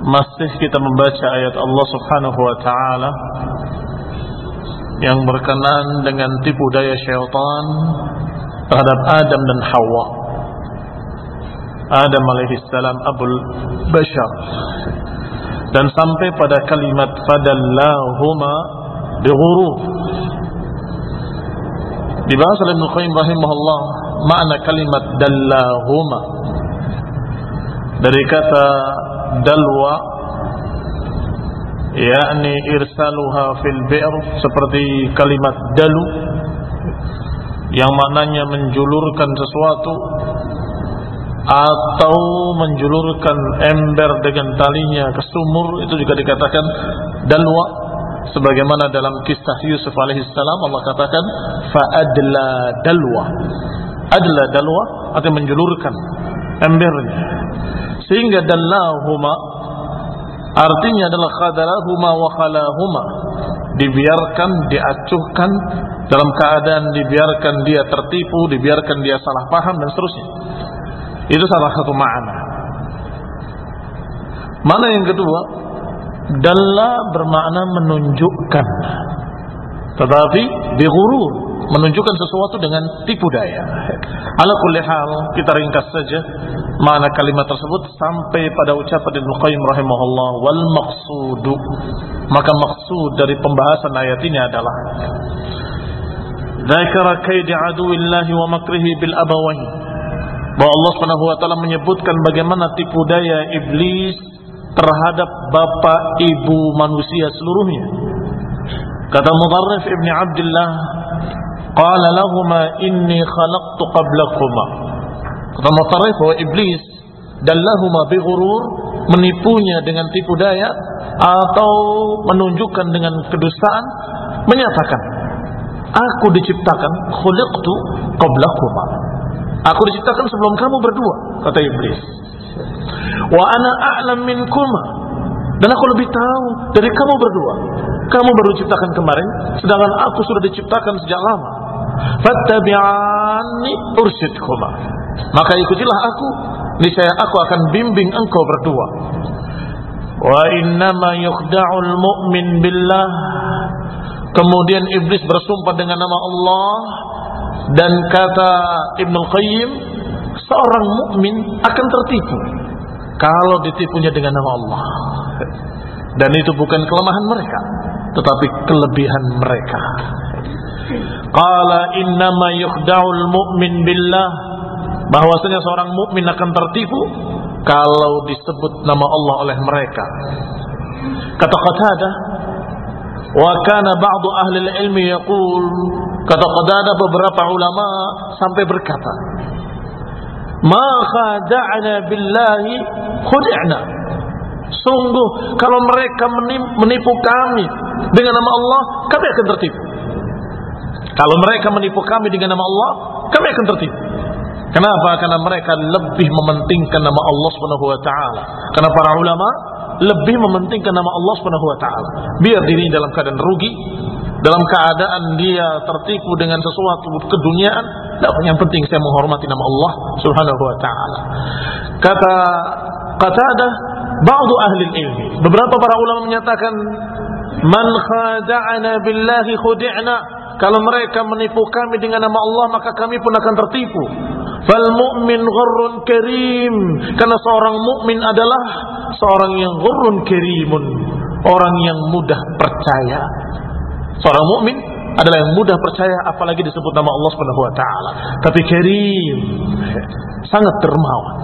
Masih kita membaca ayat Allah subhanahu wa ta'ala Yang berkenan dengan tipu daya syaitan Terhadap Adam dan Hawa. Adam alaihissalam Abul Bashar. Dan sampai pada kalimat Fadallahuma Bihuruf Dibahas oleh Ibn Qayyim rahimahullah Makna kalimat Dallahuma. Dari kata dalwa yakni irsaluha fil bi'r seperti kalimat dalu yang maknanya menjulurkan sesuatu atau menjulurkan ember dengan talinya ke sumur itu juga dikatakan dalwa. Sebagaimana dalam kisah Yusuf alaihissalam Allah katakan faadla dalwa. Adla dalwa artinya menjulurkan embernya sehingga dallahuma artinya adalah khadalahuma wa khalahuma. Dibiarkan diacuhkan dalam keadaan dibiarkan dia tertipu dibiarkan dia salah paham dan seterusnya. Itu salah satu makna. Mana yang kedua? Dalla bermakna menunjukkan. Tetapi bighurur menunjukkan sesuatu dengan tipu daya. Ala kulli hal, kita ringkas saja makna kalimat tersebut sampai pada ucapan Ibnu Qayyim rahimahullah wal maqsudu. Maka maksud dari pembahasan ayat ini adalah Dzakara kaidi aduwillahi wa makrihi bil abawain. Bahwa Allah Subhanahu wa taala menyebutkan bagaimana tipu daya iblis terhadap bapak ibu manusia seluruhnya. Kata Mudarrif Ibn Abdullah Qala lahuma inni khalaqtu qablakuma. Kata Mutarif bahwa iblis dallahuma bighurur menipunya dengan tipu daya atau menunjukkan dengan kedustaan menyatakan aku diciptakan khuliqtu qablakuma. Aku diciptakan sebelum kamu berdua, kata iblis. Wa ana a'lam minkuma. Dan aku lebih tahu dari kamu berdua. Kamu baru diciptakan kemarin, sedangkan aku sudah diciptakan sejak lama. Fattabi'ani ursidkuma. Maka ikutilah aku, niscaya aku akan bimbing engkau berdua. Wa innama yukhda'ul mu'min billah Kemudian iblis bersumpah dengan nama Allah dan kata Ibnu Qayyim seorang mukmin akan tertipu kalau ditipunya dengan nama Allah. Dan itu bukan kelemahan mereka, tetapi kelebihan mereka. Qala innama yukhda'ul mu'min billah bahwasanya seorang mukmin akan tertipu kalau disebut nama Allah oleh mereka. Kata Qatadah, wa kana ba'du ahli ilmi yaqul kata Qatadah beberapa ulama sampai berkata, "Ma khada'na billahi khud'na." Sungguh kalau mereka menipu kami dengan nama Allah, kami akan tertipu. Kalau mereka menipu kami dengan nama Allah, kami akan tertipu. Kenapa? Karena mereka lebih mementingkan nama Allah Subhanahu wa taala. Karena para ulama lebih mementingkan nama Allah Subhanahu wa taala. Biar diri dalam keadaan rugi, dalam keadaan dia tertipu dengan sesuatu keduniaan, yang penting saya menghormati nama Allah Subhanahu wa taala. Kata Qatadah, ba'du ahli ilmi. Beberapa para ulama menyatakan man khada'ana billahi khudi'na. Kalau mereka menipu kami dengan nama Allah maka kami pun akan tertipu. Fal mu'min ghurrun karim. Karena seorang mukmin adalah seorang yang ghurrun karimun. Orang yang mudah percaya. Seorang mukmin adalah yang mudah percaya apalagi disebut nama Allah Subhanahu wa taala. Tapi karim sangat dermawan.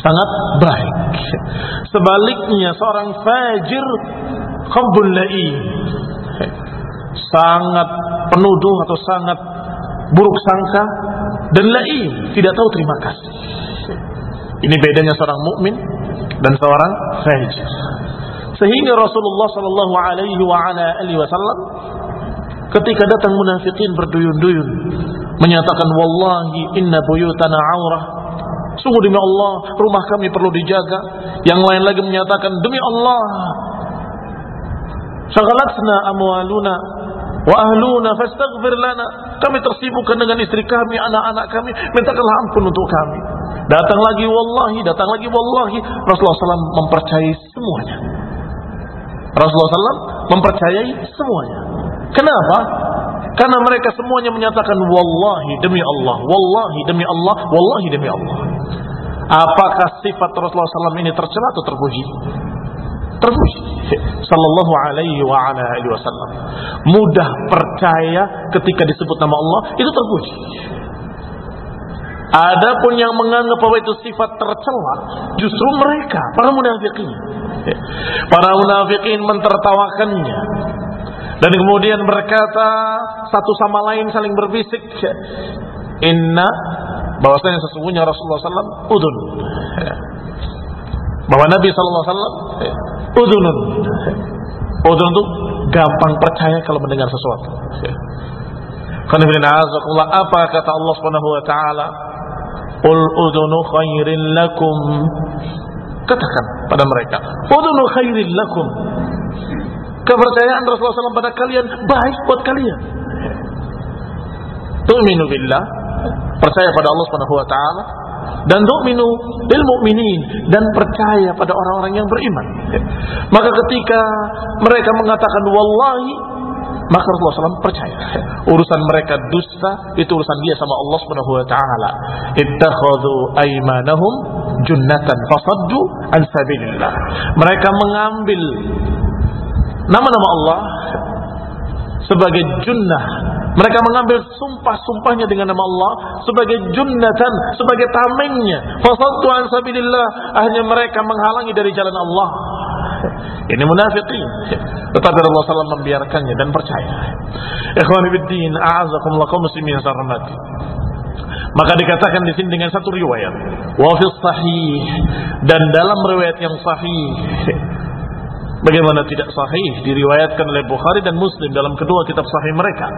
Sangat baik. Sebaliknya seorang fajir khabul. Sangat penuduh atau sangat buruk sangka dan lain tidak tahu terima kasih. Ini bedanya seorang mukmin dan seorang fajir. Sehingga Rasulullah Shallallahu Alaihi Wasallam ketika datang munafikin berduyun-duyun menyatakan wallahi inna buyutana aurah sungguh demi Allah rumah kami perlu dijaga yang lain lagi menyatakan demi Allah Syaghalatna amwaluna wa ahluna fastaghfir lana. Kami tersibukkan dengan istri kami, anak-anak kami, mintakanlah ampun untuk kami. Datang lagi wallahi, datang lagi wallahi. Rasulullah SAW mempercayai semuanya. Rasulullah SAW mempercayai semuanya. Kenapa? Karena mereka semuanya menyatakan wallahi demi Allah, wallahi demi Allah, wallahi demi Allah. Apakah sifat Rasulullah SAW ini tercela atau terpuji? Terpuji sallallahu alaihi wa ala alihi wasallam. Mudah percaya ketika disebut nama Allah itu terpuji. Adapun yang menganggap bahwa itu sifat tercela justru mereka para munafikin. Para munafikin mentertawakannya. Dan kemudian berkata satu sama lain saling berbisik inna bahwasanya sesungguhnya Rasulullah SAW udun bahwa Nabi SAW udunun. Udun itu gampang percaya kalau mendengar sesuatu. Apa kata Allah Subhanahu wa taala? Qul udunu khairin lakum. Katakan pada mereka, udunu khairin lakum. Kepercayaan Rasulullah SAW pada kalian baik buat kalian. Tu'minu billah, percaya pada Allah Subhanahu wa taala, dan tu'minu bil mu'minin dan percaya pada orang-orang yang beriman. Maka ketika mereka mengatakan wallahi maka Rasulullah SAW percaya urusan mereka dusta itu urusan dia sama Allah Subhanahu wa taala ittakhadhu aymanahum junnatan fasaddu an sabilillah mereka mengambil nama-nama Allah sebagai junnah. Mereka mengambil sumpah-sumpahnya dengan nama Allah sebagai junnatan, sebagai tamengnya. Fasaddu an sabilillah, hanya mereka menghalangi dari jalan Allah. Ini munafiqin. Tetapi Allah SAW membiarkannya dan percaya. Ikhwan biddin, a'azakumullah kaum muslimin sarmati. Maka dikatakan di sini dengan satu riwayat, wa fi sahih dan dalam riwayat yang sahih Bagaimana tidak sahih diriwayatkan oleh Bukhari dan Muslim dalam kedua kitab sahih mereka.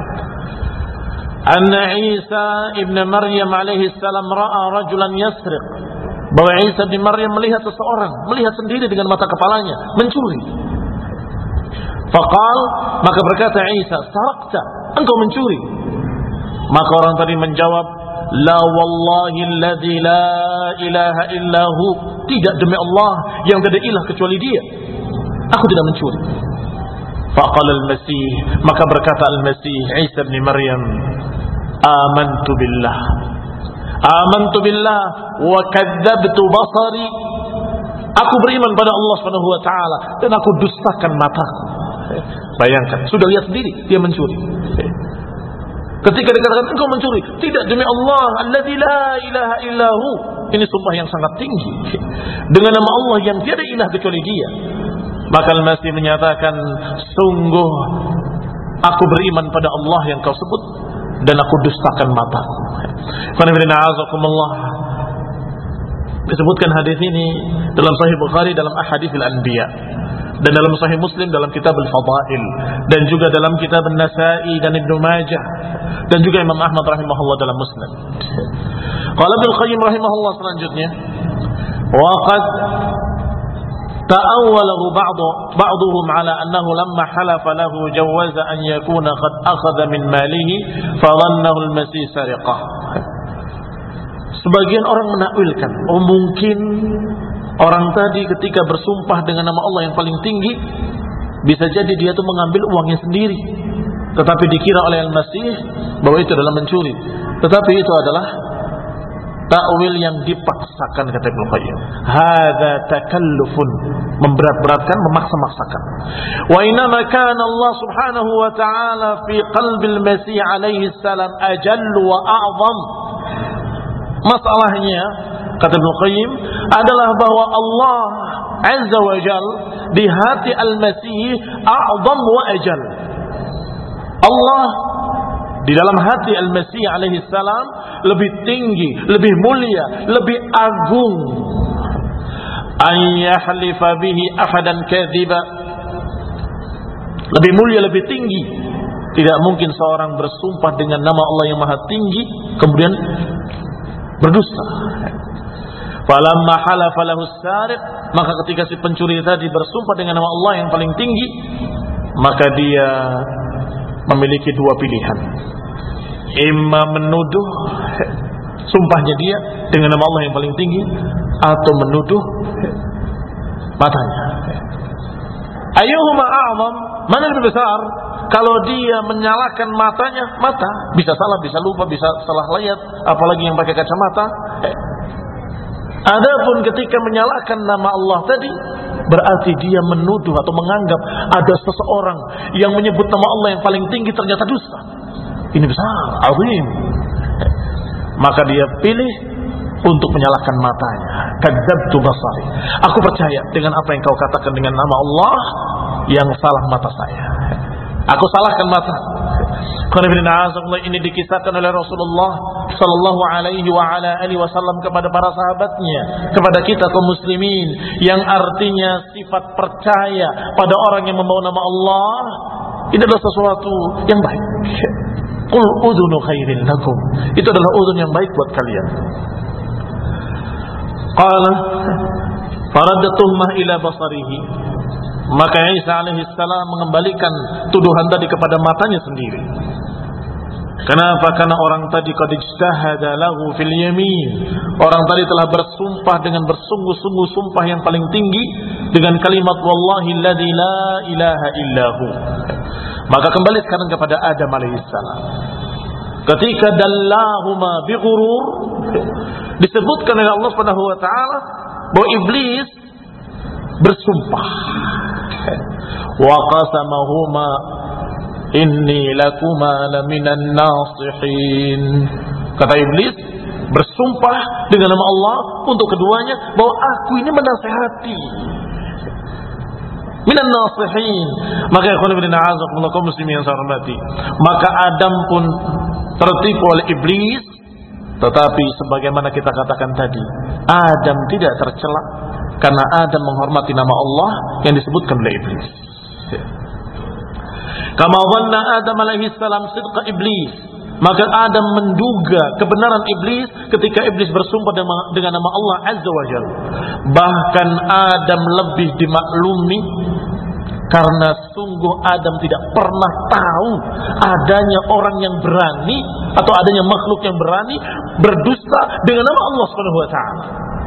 Anna Isa ibn Maryam alaihi salam ra'a rajulan yasriq. Bahwa Isa bin Maryam melihat seseorang, melihat sendiri dengan mata kepalanya, mencuri. Faqal, maka berkata Isa, sarakta, engkau mencuri. Maka orang tadi menjawab, La wallahi alladhi la ilaha illahu. Tidak demi Allah yang tidak ilah kecuali dia. Aku tidak mencuri. Faqala al-Masih, maka berkata al-Masih Isa bin Maryam, "Amantu billah." Amantu billah wa kadzabtu basari. Aku beriman pada Allah Subhanahu wa taala dan aku dustakan mataku. Bayangkan, sudah lihat sendiri dia mencuri. Ketika dikatakan engkau mencuri, tidak demi Allah, alladzi la ilaha illahu. Ini sumpah yang sangat tinggi. Dengan nama Allah yang tiada ilah kecuali Dia. Maka masih menyatakan, sungguh aku beriman pada Allah yang kau sebut dan aku dustakan mata. Disebutkan hadis ini dalam Sahih Bukhari dalam Ahadits Al-Anbiya dan dalam Sahih Muslim dalam Kitab Al-Fadail dan juga dalam Kitab An-Nasa'i dan Ibnu Majah dan juga Imam Ahmad rahimahullah dalam Muslim. Qala Ibnu Qayyim rahimahullah selanjutnya, wa qad تأوله بعض بعضهم على أنه لما حلف له جوز أن يكون قد أخذ من ماله فظنه المسيح سرقة Sebagian orang menakwilkan, oh mungkin Orang tadi ketika bersumpah dengan nama Allah yang paling tinggi, bisa jadi dia itu mengambil uangnya sendiri. Tetapi dikira oleh Al-Masih bahwa itu adalah mencuri. Tetapi itu adalah takwil yang dipaksakan kata Ibnu Qayyim. Hadza takallufun, memberat-beratkan, memaksa-maksakan. Wa inna kana Allah Subhanahu wa taala fi qalbil Masih alaihi salam ajallu wa a'zam. Masalahnya kata Ibnu Qayyim adalah bahwa Allah Azza wa Jal di hati Al-Masih a'zam wa ajal. Allah di dalam hati Al-Masih alaihi salam lebih tinggi, lebih mulia, lebih agung. An yahlifa bihi ahadan kadhiba. Lebih mulia, lebih tinggi. Tidak mungkin seorang bersumpah dengan nama Allah yang maha tinggi kemudian berdusta. Falamma halafa lahu sariq, maka ketika si pencuri tadi bersumpah dengan nama Allah yang paling tinggi, maka dia memiliki dua pilihan. Imma menuduh sumpahnya dia dengan nama Allah yang paling tinggi atau menuduh matanya. Ayuhuma a'zam? Mana lebih besar? Kalau dia menyalakan matanya, mata bisa salah, bisa lupa, bisa salah lihat, apalagi yang pakai kacamata. Adapun ketika menyalahkan nama Allah tadi, berarti dia menuduh atau menganggap ada seseorang yang menyebut nama Allah yang paling tinggi ternyata dusta. Ini besar, azim. Maka dia pilih untuk menyalahkan matanya. Kadzabtu basari. Aku percaya dengan apa yang kau katakan dengan nama Allah yang salah mata saya. Aku salahkan mata. Ini dikisahkan oleh Rasulullah Sallallahu Alaihi wa ala alihi Wasallam kepada para sahabatnya, kepada kita kaum muslimin, yang artinya sifat percaya pada orang yang membawa nama Allah. Ini adalah sesuatu yang baik. Qul udhunu khairin lakum. Itu adalah udhun yang baik buat kalian. Qala faradatuhmah ila basarihi maka Isa alaihissalam mengembalikan tuduhan tadi kepada matanya sendiri. Kenapa? Karena orang tadi qad ijtahada lahu fil yamin. Orang tadi telah bersumpah dengan bersungguh-sungguh sumpah yang paling tinggi dengan kalimat wallahi la ilaha illahu. Maka kembali sekarang kepada Adam alaihissalam. Ketika dallahuma bighurur disebutkan oleh Allah Subhanahu wa taala bahwa iblis bersumpah wa qasamahuma inni lakuma laminan nasihin. Kata iblis bersumpah dengan nama Allah untuk keduanya bahwa aku ini menasehati. Minan nasihin. Maka ikhwan ibn a'azakumullah kaum muslimin yang saya hormati maka Adam pun tertipu oleh iblis. Tetapi sebagaimana kita katakan tadi Adam tidak tercela karena Adam menghormati nama Allah yang disebutkan oleh iblis. Kama dhanna Adam alaihi salam sidqa iblis. Maka Adam menduga kebenaran iblis ketika iblis bersumpah dengan nama Allah Azza wa Jalla. Bahkan Adam lebih dimaklumi karena sungguh Adam tidak pernah tahu adanya orang yang berani atau adanya makhluk yang berani berdusta dengan nama Allah Subhanahu wa taala.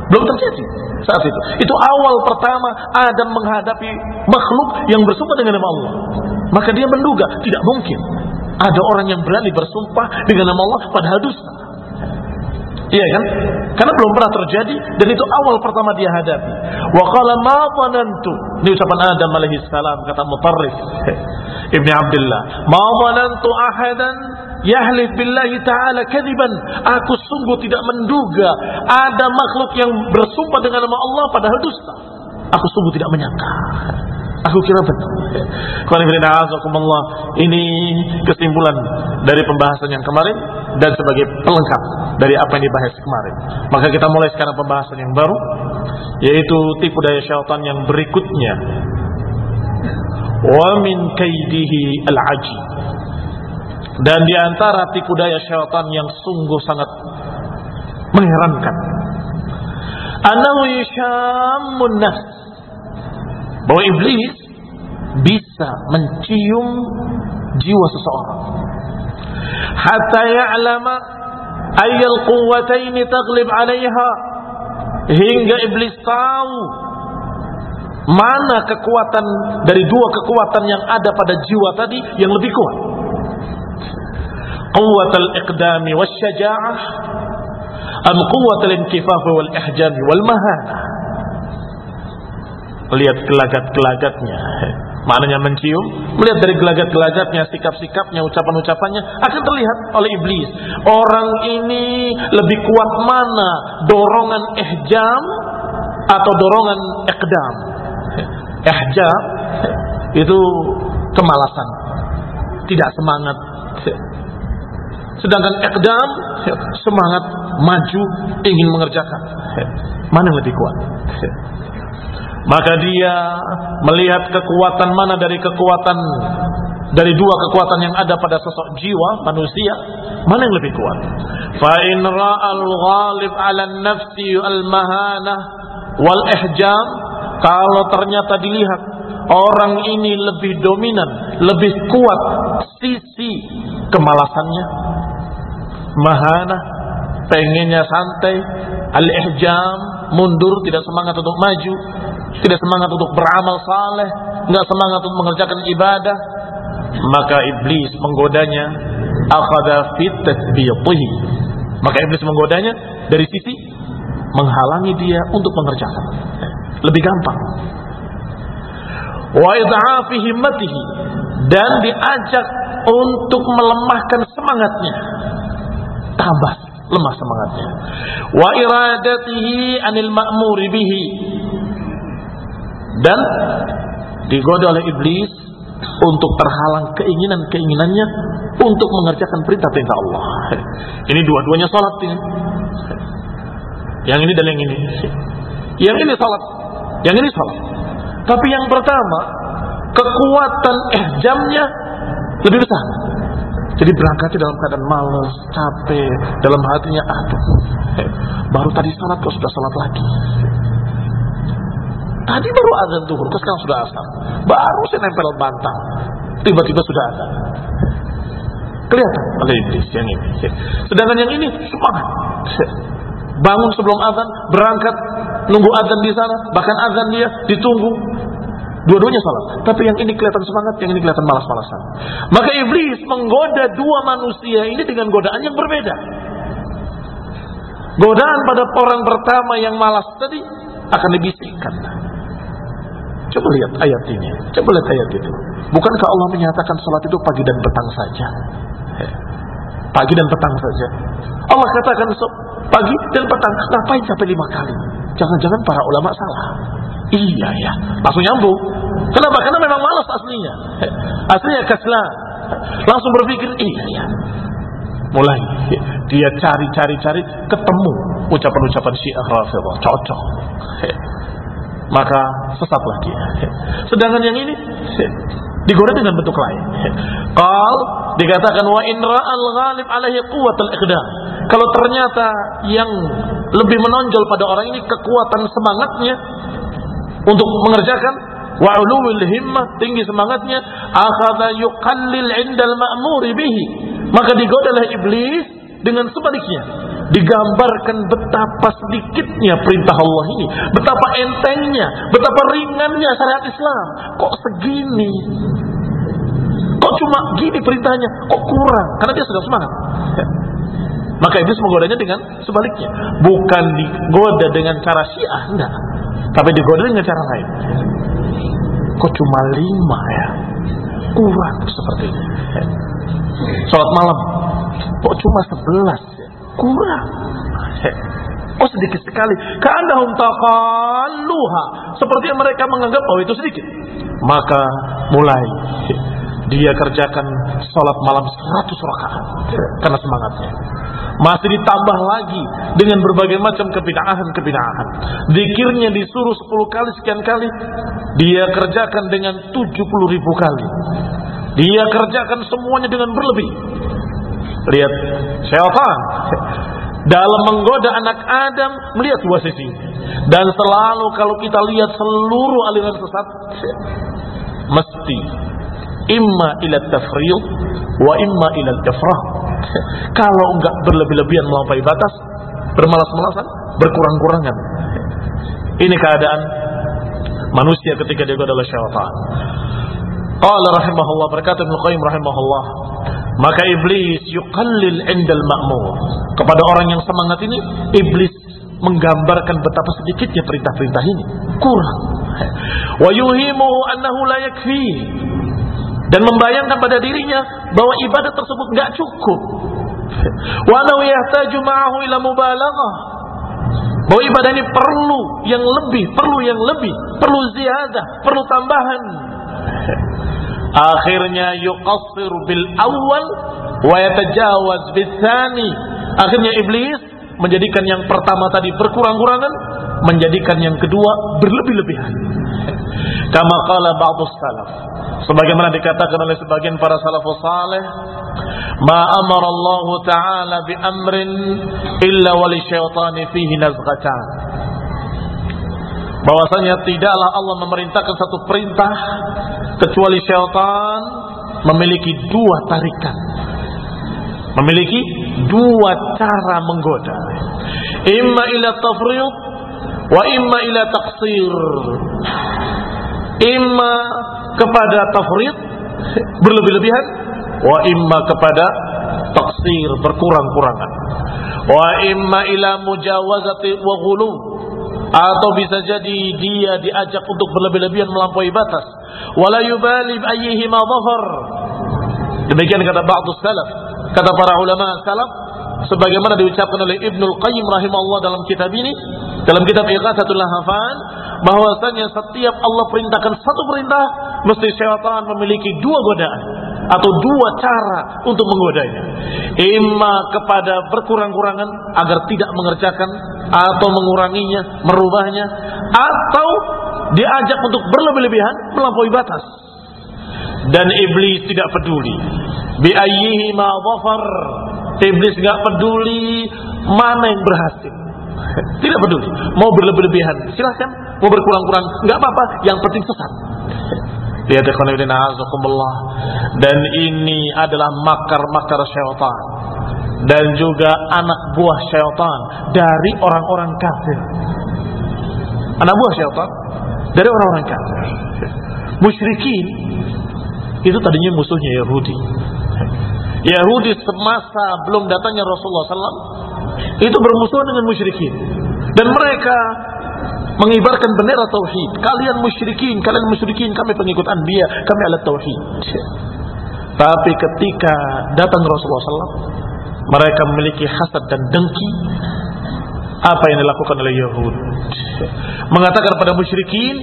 Belum terjadi saat itu. Itu awal pertama Adam menghadapi makhluk yang bersumpah dengan nama Allah. Maka dia menduga tidak mungkin ada orang yang berani bersumpah dengan nama Allah padahal dusta. Iya kan? Karena belum pernah terjadi dan itu awal pertama dia hadapi. Wa qala ma dhanantu. Ini ucapan Adam alaihi salam kata Mutarrif Ibni Abdullah, "Ma dhanantu ahadan yahlif billahi ta'ala kadiban. Aku sungguh tidak menduga ada makhluk yang bersumpah dengan nama Allah padahal dusta. Aku sungguh tidak menyangka. Aku kira betul. Ini kesimpulan dari pembahasan yang kemarin dan sebagai pelengkap dari apa yang dibahas kemarin. Maka kita mulai sekarang pembahasan yang baru yaitu tipu daya syaitan yang berikutnya. Wa min kaidihi al-aji. Dan di antara tipu daya syaitan yang sungguh sangat mengherankan. Anahu yushammun nafs. Bahwa iblis bisa mencium jiwa seseorang. Hatta ya'lama ayyal quwwataini taghlib 'alayha hingga iblis tahu mana kekuatan dari dua kekuatan yang ada pada jiwa tadi yang lebih kuat wasyaja'ah am quwwatul inkifaf wal ihjam wal mahana lihat gelagat-gelagatnya. Maknanya mencium, melihat dari gelagat-gelagatnya, sikap-sikapnya, ucapan-ucapannya akan terlihat oleh iblis. Orang ini lebih kuat mana? Dorongan ihjam atau dorongan ekdam? Ihjam itu kemalasan, tidak semangat. Sedangkan ekdam semangat maju ingin mengerjakan. Mana yang lebih kuat? maka dia melihat kekuatan mana dari kekuatan dari dua kekuatan yang ada pada sosok jiwa manusia mana yang lebih kuat fa in ra'al ghalib 'ala nafsi al mahanah wal ihjam kalau ternyata dilihat orang ini lebih dominan lebih kuat sisi kemalasannya mahanah pengennya santai al ihjam mundur tidak semangat untuk maju tidak semangat untuk beramal saleh, nggak semangat untuk mengerjakan ibadah, maka iblis menggodanya akhadha fit tasbitihi. Maka iblis menggodanya dari sisi menghalangi dia untuk mengerjakan. Lebih gampang. Wa idhafi himmatihi dan diajak untuk melemahkan semangatnya. Tambah lemah semangatnya. Wa iradatihi anil ma'muri bihi dan digoda oleh iblis untuk terhalang keinginan-keinginannya untuk mengerjakan perintah-perintah Allah. Ini dua-duanya salat ini. Yang ini dan yang ini. Yang ini salat, yang ini salat. Tapi yang pertama, kekuatan eh jamnya lebih besar. Jadi berangkatnya dalam keadaan malas, capek, dalam hatinya aduh. Baru tadi salat kok sudah salat lagi. Tadi baru azan duhur, kok sekarang sudah asar. Baru saya nempel bantal. Tiba-tiba sudah ada. Kelihatan oleh yang ini. Sedangkan yang ini semangat. Bangun sebelum azan, berangkat, nunggu azan di sana, bahkan azan dia ditunggu. Dua-duanya salah. Tapi yang ini kelihatan semangat, yang ini kelihatan malas-malasan. Maka iblis menggoda dua manusia ini dengan godaan yang berbeda. Godaan pada orang pertama yang malas tadi akan dibisikkan. Coba lihat ayat ini. Coba lihat ayat itu. Bukankah Allah menyatakan salat itu pagi dan petang saja? Pagi dan petang saja. Allah katakan pagi dan petang. Ngapain sampai lima kali? Jangan-jangan para ulama salah. Iya ya. Langsung nyambung. Kenapa? Karena memang malas aslinya. Aslinya kaslah. Langsung berpikir, iya ya. Mulai dia cari-cari-cari ketemu ucapan-ucapan Syiah Rafidah cocok maka sesatlah dia. Sedangkan yang ini digoda dengan bentuk lain. Qal dikatakan wa in ra'al ghalib alaihi quwwatul iqdam. Kalau ternyata yang lebih menonjol pada orang ini kekuatan semangatnya untuk mengerjakan wa ulumul himmah tinggi semangatnya akhadha yuqallil indal ma'muri bihi maka digodalah iblis dengan sebaliknya digambarkan betapa sedikitnya perintah Allah ini, betapa entengnya, betapa ringannya syariat Islam. Kok segini? Kok cuma gini perintahnya? Kok kurang? Karena dia sudah semangat. Maka iblis menggodanya dengan sebaliknya. Bukan digoda dengan cara syiah, enggak. Tapi digoda dengan cara lain. Kok cuma lima ya? Kurang seperti ini. Sholat malam. Kok cuma sebelas ya? Kurang. Oh sedikit sekali. Ka'annahum taqalluha. Seperti yang mereka menganggap bahwa itu sedikit. Maka mulai dia kerjakan sholat malam 100 rakaat karena semangatnya. Masih ditambah lagi dengan berbagai macam kebidaahan-kebidaahan. Dikirnya disuruh 10 kali sekian kali, dia kerjakan dengan 70 ribu kali. Dia kerjakan semuanya dengan berlebih. Lihat syaitan dalam menggoda anak Adam melihat dua sisi. Dan selalu kalau kita lihat seluruh aliran sesat mesti imma ila tafriq wa imma ila ifrah. Kalau enggak berlebih-lebihan melampaui batas, bermalas-malasan, berkurang-kurangan. Ini keadaan manusia ketika dia adalah syaitan. Qala rahimahullah berkata Ibnu Qayyim rahimahullah maka iblis yuqallil indal ma'mur kepada orang yang semangat ini iblis menggambarkan betapa sedikitnya perintah-perintah ini kurang wa yuhimu annahu la yakfi dan membayangkan pada dirinya bahwa ibadah tersebut nggak cukup. Wa yahtaju ma'ahu ila mubalaghah. Bahwa ibadah ini perlu yang lebih, perlu yang lebih, perlu ziyadah, perlu tambahan. Akhirnya yuqassir bil awal wa yatajawaz bil. Akhirnya iblis menjadikan yang pertama tadi berkurang-kurangan, menjadikan yang kedua berlebih-lebihan. Kama qala ba'dus salaf. Sebagaimana dikatakan oleh sebagian para salafus saleh, "Ma amara Allah Ta'ala bi amrin illa wali syaitani fihi nazghatan." Bahwasanya tidaklah Allah memerintahkan satu perintah kecuali syaitan memiliki dua tarikan. Memiliki dua cara menggoda. Imma ila tafriq wa imma ila taqsir. Imma kepada tafrid berlebih-lebihan wa imma kepada taksir berkurang-kurangan wa imma ila mujawazati wa ghulu atau bisa jadi dia diajak untuk berlebih-lebihan melampaui batas. Wala yubali ayyihima dhafar demikian kata ba'du salaf. Kata para ulama salaf sebagaimana diucapkan oleh Ibnul Qayyim rahimahullah dalam kitab ini dalam kitab Ighathatul Lahafan bahwasanya setiap Allah perintahkan satu perintah mesti syaitan memiliki dua godaan atau dua cara untuk menggodanya. Imma kepada berkurang-kurangan agar tidak mengerjakan atau menguranginya, merubahnya atau diajak untuk berlebih-lebihan melampaui batas. Dan iblis tidak peduli. Bi ayyihi ma Iblis nggak peduli mana yang berhasil. Tidak peduli. Mau berlebih-lebihan, silahkan. Mau berkurang-kurang, nggak apa-apa. Yang penting sesat. Lihat Dan ini adalah makar-makar syaitan. Dan juga anak buah syaitan dari orang-orang kafir. Anak buah syaitan dari orang-orang kafir. Musyrikin itu tadinya musuhnya Yahudi. Yahudi semasa belum datangnya Rasulullah SAW itu bermusuhan dengan musyrikin dan mereka mengibarkan bendera tauhid. Kalian musyrikin, kalian musyrikin, kami pengikut anbiya, kami alat tauhid. Tapi ketika datang Rasulullah SAW, mereka memiliki hasad dan dengki. Apa yang dilakukan oleh Yahud? Mengatakan pada musyrikin,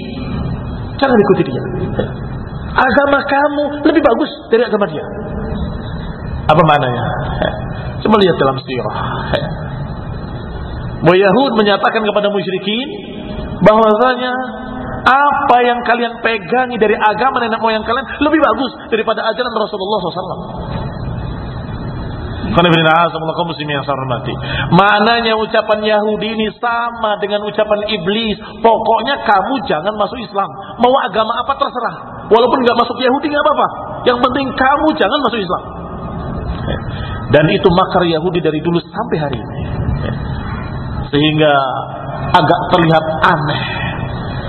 jangan ikuti dia. Agama kamu lebih bagus dari agama dia. Apa maknanya? Coba lihat dalam sirah. Yahud menyatakan kepada musyrikin bahwasanya apa yang kalian pegangi dari agama nenek moyang kalian lebih bagus daripada ajaran Rasulullah SAW. Maknanya ucapan Yahudi ini sama dengan ucapan iblis. Pokoknya kamu jangan masuk Islam. Mau agama apa terserah. Walaupun nggak masuk Yahudi nggak apa-apa. Yang penting kamu jangan masuk Islam. Dan itu makar Yahudi dari dulu sampai hari ini. Sehingga agak terlihat aneh.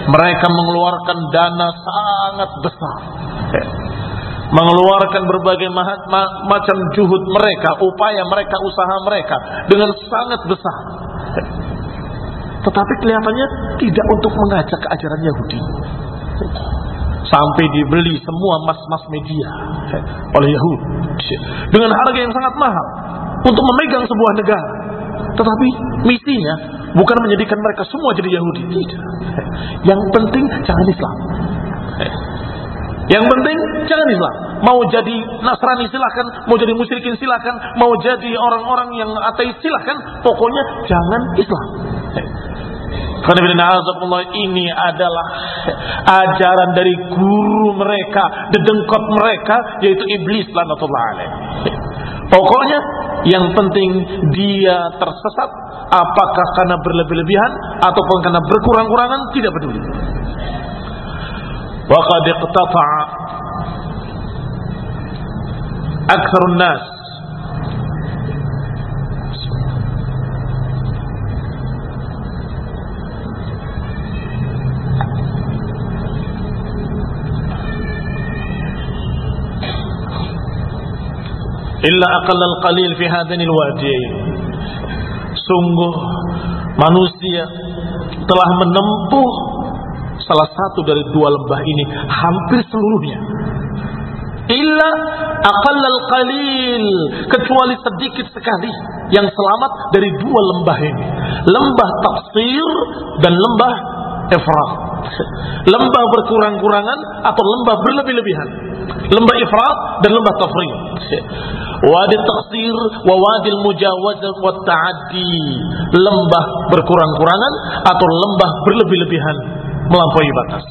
Mereka mengeluarkan dana sangat besar. Mengeluarkan berbagai ma ma macam juhud mereka, upaya mereka, usaha mereka dengan sangat besar. Tetapi kelihatannya tidak untuk mengajak ke ajaran Yahudi. Sampai dibeli semua mas-mas media oleh Yahudi dengan harga yang sangat mahal untuk memegang sebuah negara. Tetapi misinya bukan menjadikan mereka semua jadi Yahudi, tidak. Yang penting jangan Islam. Yang penting jangan Islam. Mau jadi Nasrani silahkan, mau jadi musyrikin silahkan, mau jadi orang-orang yang ateis silahkan. Pokoknya jangan Islam. Karena ini adalah ajaran dari guru mereka, dedengkot mereka, yaitu iblis lanatullah. Pokoknya yang penting dia tersesat apakah karena berlebih-lebihan ataupun karena berkurang-kurangan tidak peduli. Waqad iqtata'a aktsarun nas illa aqallal qalil fi hadanil wadiyain sungguh manusia telah menempuh salah satu dari dua lembah ini hampir seluruhnya. Illa aqallal qalil kecuali sedikit sekali yang selamat dari dua lembah ini. Lembah tafsir dan lembah ifrat. Lembah berkurang-kurangan atau lembah berlebih-lebihan. Lembah ifrat dan lembah tafrid wadi taqsir wa wadi mujawazah wa ta'addi. Lembah berkurang-kurangan atau lembah berlebih-lebihan melampaui batas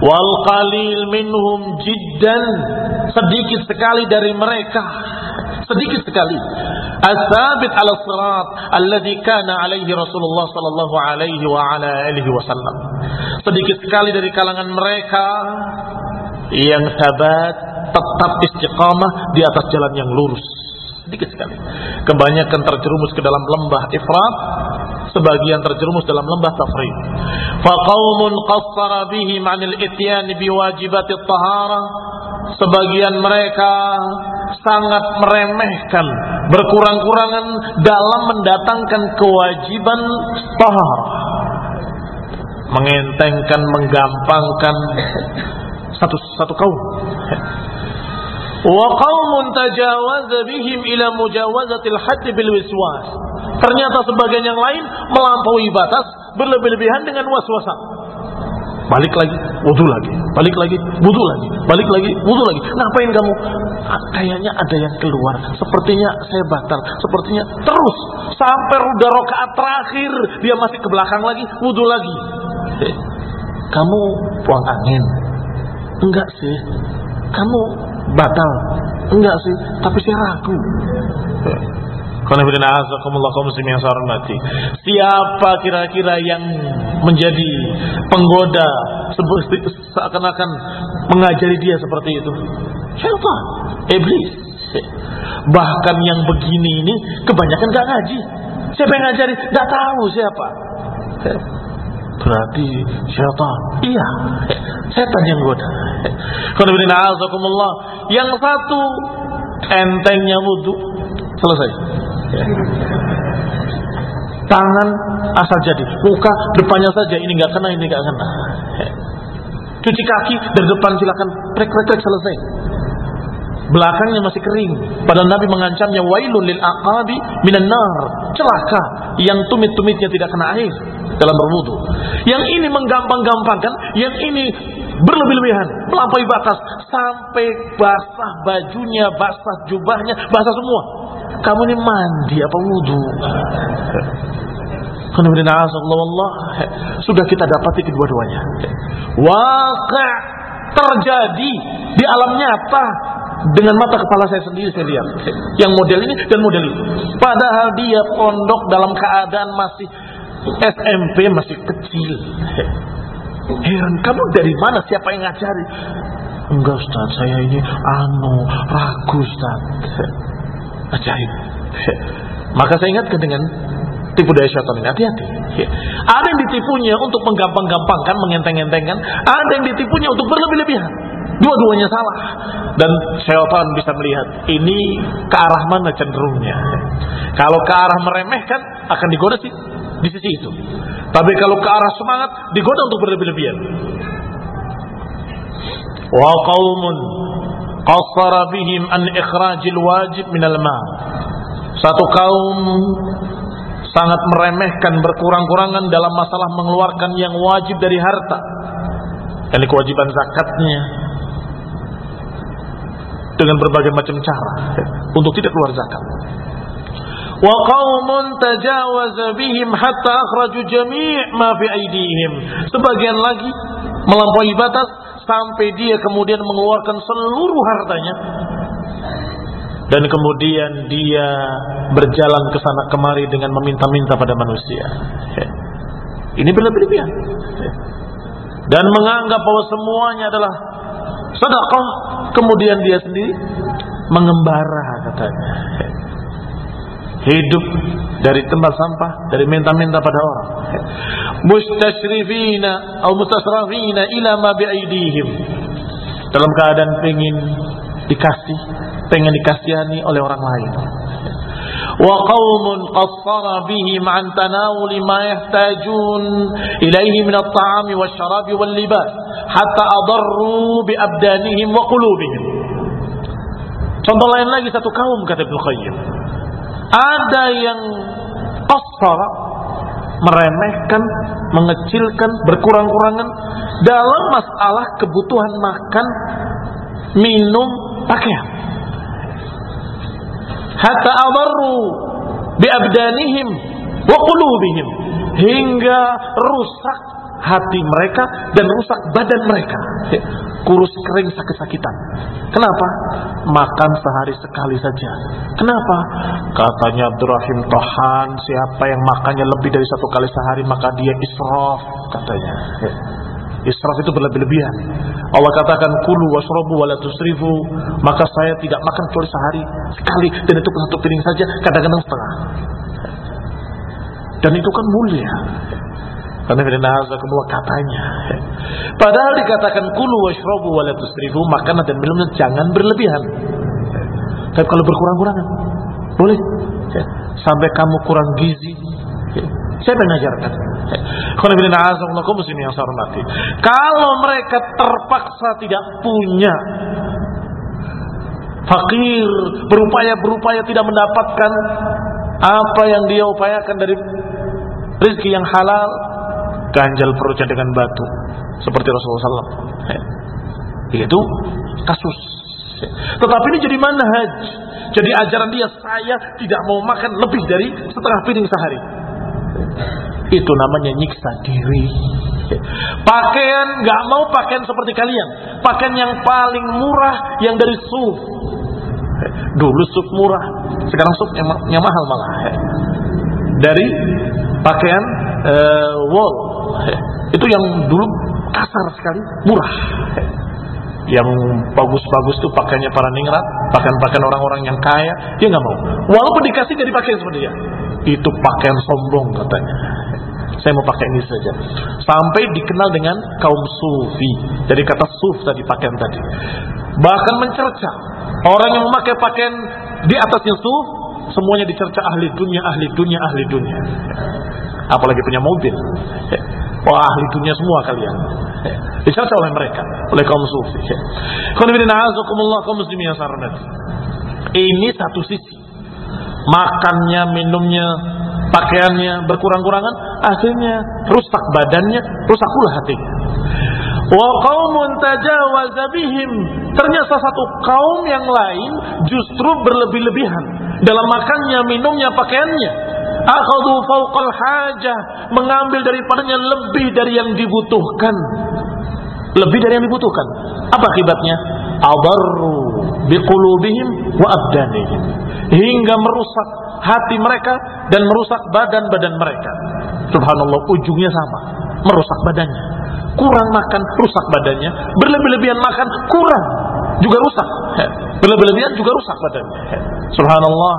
wal qalil minhum jiddan. Sedikit sekali dari mereka. Sedikit sekali. As-sabit ala sirat alladhi kana alaihi Rasulullah sallallahu alaihi wa ala alihi wasallam. Sedikit sekali dari kalangan mereka yang sabat tetap istiqamah di atas jalan yang lurus. Sedikit sekali. Kebanyakan terjerumus ke dalam lembah ifrat sebagian terjerumus dalam lembah tafrid. Faqaumun qassara bihim 'anil ityan biwajibati taharah sebagian mereka sangat meremehkan berkurang-kurangan dalam mendatangkan kewajiban taharah mengentengkan menggampangkan satu satu kaum qaumun tajawaza bihim ila mujawazatil hadd bil wiswas ternyata sebagian yang lain melampaui batas berlebih-lebihan dengan was-wasan balik lagi, wudhu lagi, balik lagi, wudhu lagi, balik lagi, wudhu lagi. Ngapain kamu? Ah, kayaknya ada yang keluar. Sepertinya saya batal. Sepertinya terus sampai udah rokaat terakhir dia masih ke belakang lagi, wudhu lagi. Eh, kamu buang angin, Enggak sih. Kamu batal. Enggak sih. Tapi saya ragu. Siapa kira-kira yang menjadi penggoda seakan-akan mengajari dia seperti itu? Siapa? Iblis. Bahkan yang begini ini kebanyakan gak ngaji. Siapa yang ngajari? Gak tahu siapa. Berarti syaitan. Iya. Setan yang goda. Yang satu entengnya wudhu selesai. Tangan asal jadi, muka depannya saja ini nggak kena, ini nggak kena. Cuci kaki dari depan silakan, prek prek prek selesai. Belakangnya masih kering. Padahal Nabi mengancamnya wailul lil aqabi minan nar. Celaka yang tumit-tumitnya tidak kena air dalam berwudu. Yang ini menggampang-gampangkan, yang ini berlebih-lebihan, melampaui batas sampai basah bajunya, basah jubahnya, basah semua. Kamu ini mandi apa? Allah sudah kita dapati kedua-duanya. Waqi' terjadi di alam nyata dengan mata kepala saya sendiri saya lihat yang model ini dan model itu padahal dia pondok dalam keadaan masih SMP masih kecil. Heran kamu dari mana? Siapa yang ngajari? Enggak Ustaz. Saya ini anu ragu Ustaz. Ajaib maka saya ingatkan dengan tipu daya syaitan ini. Hati-hati. Ada yang ditipunya untuk menggampang-gampangkan, mengenteng-entengkan, ada yang ditipunya untuk berlebih-lebihan. Dua-duanya salah. Dan syaitan bisa melihat ini ke arah mana cenderungnya. Kalau ke arah meremehkan akan digoda sih di sisi itu. Tapi kalau ke arah semangat digoda untuk berlebih-lebihan. Wa qaumun qassara bihim an ikhrajil wajib minal ma. Satu kaum sangat meremehkan berkurang-kurangan dalam masalah mengeluarkan yang wajib dari harta. Ini kewajiban zakatnya dengan berbagai macam cara untuk tidak keluar zakat. Qaumun tajawaza bihim hatta akhraju jami' ma fi aydihim. Sebagian lagi melampaui batas sampai dia kemudian mengeluarkan seluruh hartanya dan kemudian dia berjalan ke sana kemari dengan meminta-minta pada manusia. Ini berlebihan. Dan menganggap bahwa semuanya adalah sedekah, kemudian dia sendiri mengembara katanya. Hidup dari tempat sampah, dari minta-minta pada orang. Mustasyrifina atau mustasrafina ila ma bi'aidihim. Dalam keadaan ingin dikasih, pengen dikasihani oleh orang lain. Wa qaumun qassara bihim an tanawul ma yahtajun ilaihi min at-ta'ami wasyarabi wal libas hatta adarru bi abdanihim wa qulubihim. Contoh lain lagi satu kaum kata Ibnu Qayyim. Ada yang qassara meremehkan, mengecilkan, berkurang-kurangan dalam masalah kebutuhan makan, minum, pakaian. Hatta amarru bi abdanihim wa qulubihim hingga rusak hati mereka dan rusak badan mereka. Kurus kering sakit-sakitan. Kenapa? Makan sehari sekali saja. Kenapa? Katanya Abdurrahim Tohan, siapa yang makannya lebih dari satu kali sehari maka dia israf katanya. Israf itu berlebih-lebihan. Allah katakan kulu wasrobu wala tusrifu, maka saya tidak makan kecuali sehari sekali dan itu satu piring saja, kadang-kadang setengah. Dan itu kan mulia. Katanya. Padahal dikatakan kulu washrobu wala tusrifu, makanan dan minumnya jangan berlebihan. Tapi kalau berkurang-kurangan, boleh. Sampai kamu kurang gizi, Siapa yang mengajarkan? yang saya hormati. Kalau mereka terpaksa tidak punya fakir berupaya-berupaya tidak mendapatkan apa yang dia upayakan dari rezeki yang halal ganjal perutnya dengan batu seperti Rasulullah SAW itu kasus tetapi ini jadi manhaj jadi ajaran dia saya tidak mau makan lebih dari setengah piring sehari itu namanya nyiksa diri. Pakaian nggak mau pakaian seperti kalian. Pakaian yang paling murah yang dari suf. Dulu suf murah, sekarang suf yang, yang mahal malah. Dari pakaian uh, wool. Itu yang dulu kasar sekali, murah. Yang bagus-bagus tuh pakaiannya para ningrat, pakaian-pakaian orang-orang yang kaya, dia nggak mau. Walaupun dikasih jadi pakaian seperti dia itu pakaian sombong katanya. Saya mau pakai ini saja. Sampai dikenal dengan kaum sufi. Jadi kata suf tadi pakaian tadi. Bahkan mencerca orang yang memakai pakaian di atasnya suf semuanya dicerca ahli dunia, ahli dunia, ahli dunia. Apalagi punya mobil. Wah dunia semua kalian. Dicerca oleh mereka, oleh kaum sufi. kaum muslimin yang Ini satu sisi makannya, minumnya, pakaiannya berkurang-kurangan, akhirnya rusak badannya, rusak pula hatinya. Wa qaumun tajawaza bihim. Ternyata satu kaum yang lain justru berlebih-lebihan dalam makannya, minumnya, pakaiannya. Akhadhu fawqal hajah, mengambil daripadanya lebih dari yang dibutuhkan. Lebih dari yang dibutuhkan. Apa akibatnya? Adarru biqulubihim wa abdanihim hingga merusak hati mereka dan merusak badan-badan mereka. Subhanallah, ujungnya sama, merusak badannya. Kurang makan, rusak badannya. Berlebih-lebihan makan, kurang, juga rusak. Berlebihan juga rusak badannya. Subhanallah.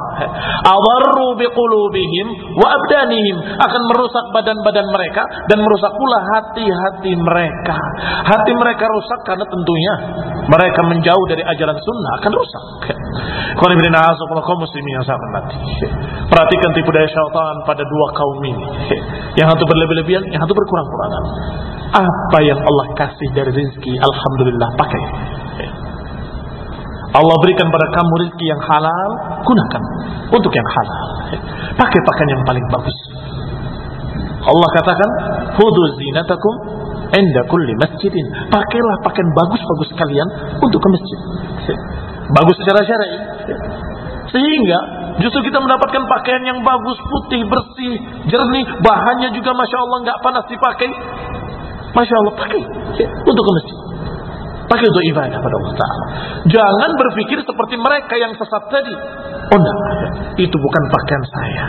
Awarru biqulubihim wa abdanihim akan merusak badan-badan mereka dan merusak pula hati-hati mereka. Hati mereka rusak karena tentunya mereka menjauh dari ajaran sunnah akan rusak. muslimin yang saya hormati. Perhatikan tipu daya syaitan pada dua kaum ini. Yang satu berlebih-lebihan, yang satu berkurang-kurangan. Apa yang Allah kasih dari rezeki, alhamdulillah pakai. Allah berikan pada kamu rezeki yang halal, gunakan untuk yang halal. Pakai pakaian yang paling bagus. Allah katakan, "Hudu zinatakum inda kulli masjidin." Pakailah pakaian bagus-bagus kalian untuk ke masjid. Bagus secara syar'i. Sehingga justru kita mendapatkan pakaian yang bagus, putih, bersih, jernih, bahannya juga masya Allah nggak panas dipakai. Masya Allah pakai untuk ke masjid. Pakai untuk ibadah pada Allah Ta'ala. Jangan berpikir seperti mereka yang sesat tadi. Oh enggak, itu bukan pakaian saya.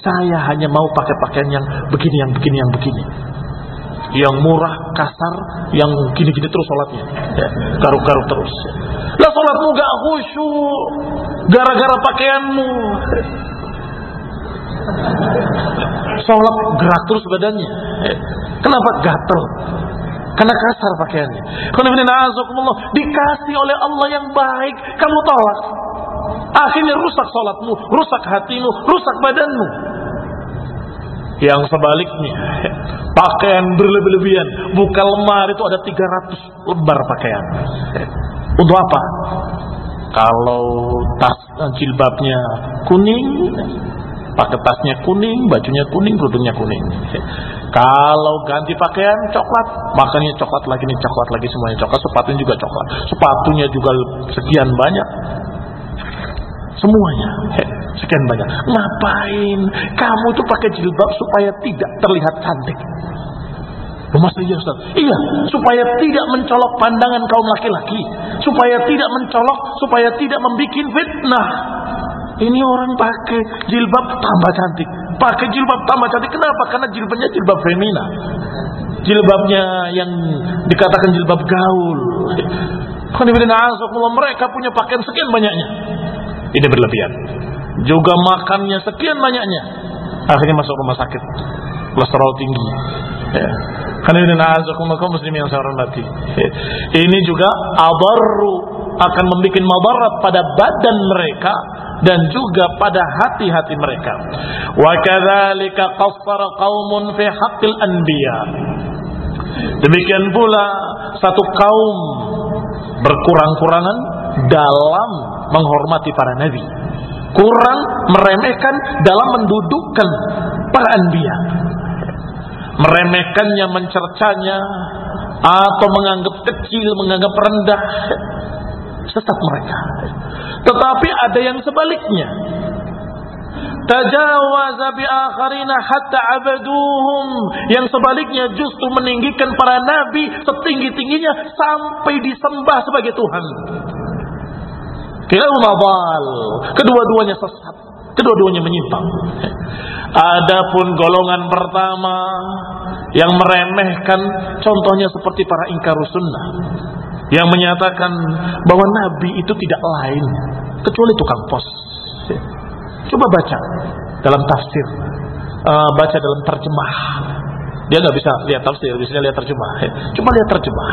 Saya hanya mau pakai pakaian yang begini, yang begini, yang begini. Yang murah, kasar, yang gini-gini terus sholatnya. Ya, garuk-garuk terus. Lah sholatmu gak khusyuk. Gara-gara pakaianmu. Sholat gerak terus badannya. Kenapa gatel? Karena kasar pakaiannya. Dikasih oleh Allah yang baik, kamu tolak. Akhirnya rusak sholatmu, rusak hatimu, rusak badanmu. Yang sebaliknya, pakaian berlebih-lebihan. Buka lemari itu ada 300 lembar pakaian. Untuk apa? Kalau tas jilbabnya kuning, pakai tasnya kuning, bajunya kuning, kerudungnya kuning. Kalau ganti pakaian coklat, makanya coklat lagi nih coklat lagi semuanya coklat, sepatunya juga coklat, sepatunya juga sekian banyak. Semuanya sekian banyak. Ngapain? Kamu tuh pakai jilbab supaya tidak terlihat cantik. Masa iya Ustaz? Iya, supaya tidak mencolok pandangan kaum laki-laki, supaya tidak mencolok, supaya tidak membuat fitnah. Ini orang pakai jilbab tambah cantik. Pakai jilbab tambah cantik. Kenapa? Karena jilbabnya jilbab femina. Jilbabnya yang dikatakan jilbab gaul. Mereka punya pakaian sekian banyaknya. Ini berlebihan. Juga makannya sekian banyaknya. Akhirnya masuk rumah sakit. Kolesterol tinggi. Ya. Muslim yang saya hormati. Ini juga abarru akan membuat madarat pada badan mereka dan juga pada hati-hati mereka. Wa kadzalika qassara qaumun fi haqqil anbiya. Demikian pula satu kaum berkurang-kurangan dalam menghormati para nabi. Kurang meremehkan dalam mendudukkan para anbiya. Meremehkannya, mencercanya, atau menganggap kecil, menganggap rendah sesat mereka. Tetapi ada yang sebaliknya. Tajawaza bi akharina hatta abaduhum. Yang sebaliknya justru meninggikan para nabi setinggi-tingginya sampai disembah sebagai Tuhan. Kilaumadal. Kedua-duanya sesat. Kedua-duanya menyimpang. Adapun golongan pertama yang meremehkan contohnya seperti para ingkar sunnah yang menyatakan bahwa Nabi itu tidak lain kecuali tukang pos. Coba baca dalam tafsir, uh, baca dalam terjemah. Dia nggak bisa lihat tafsir, bisa lihat terjemah. Coba lihat terjemah.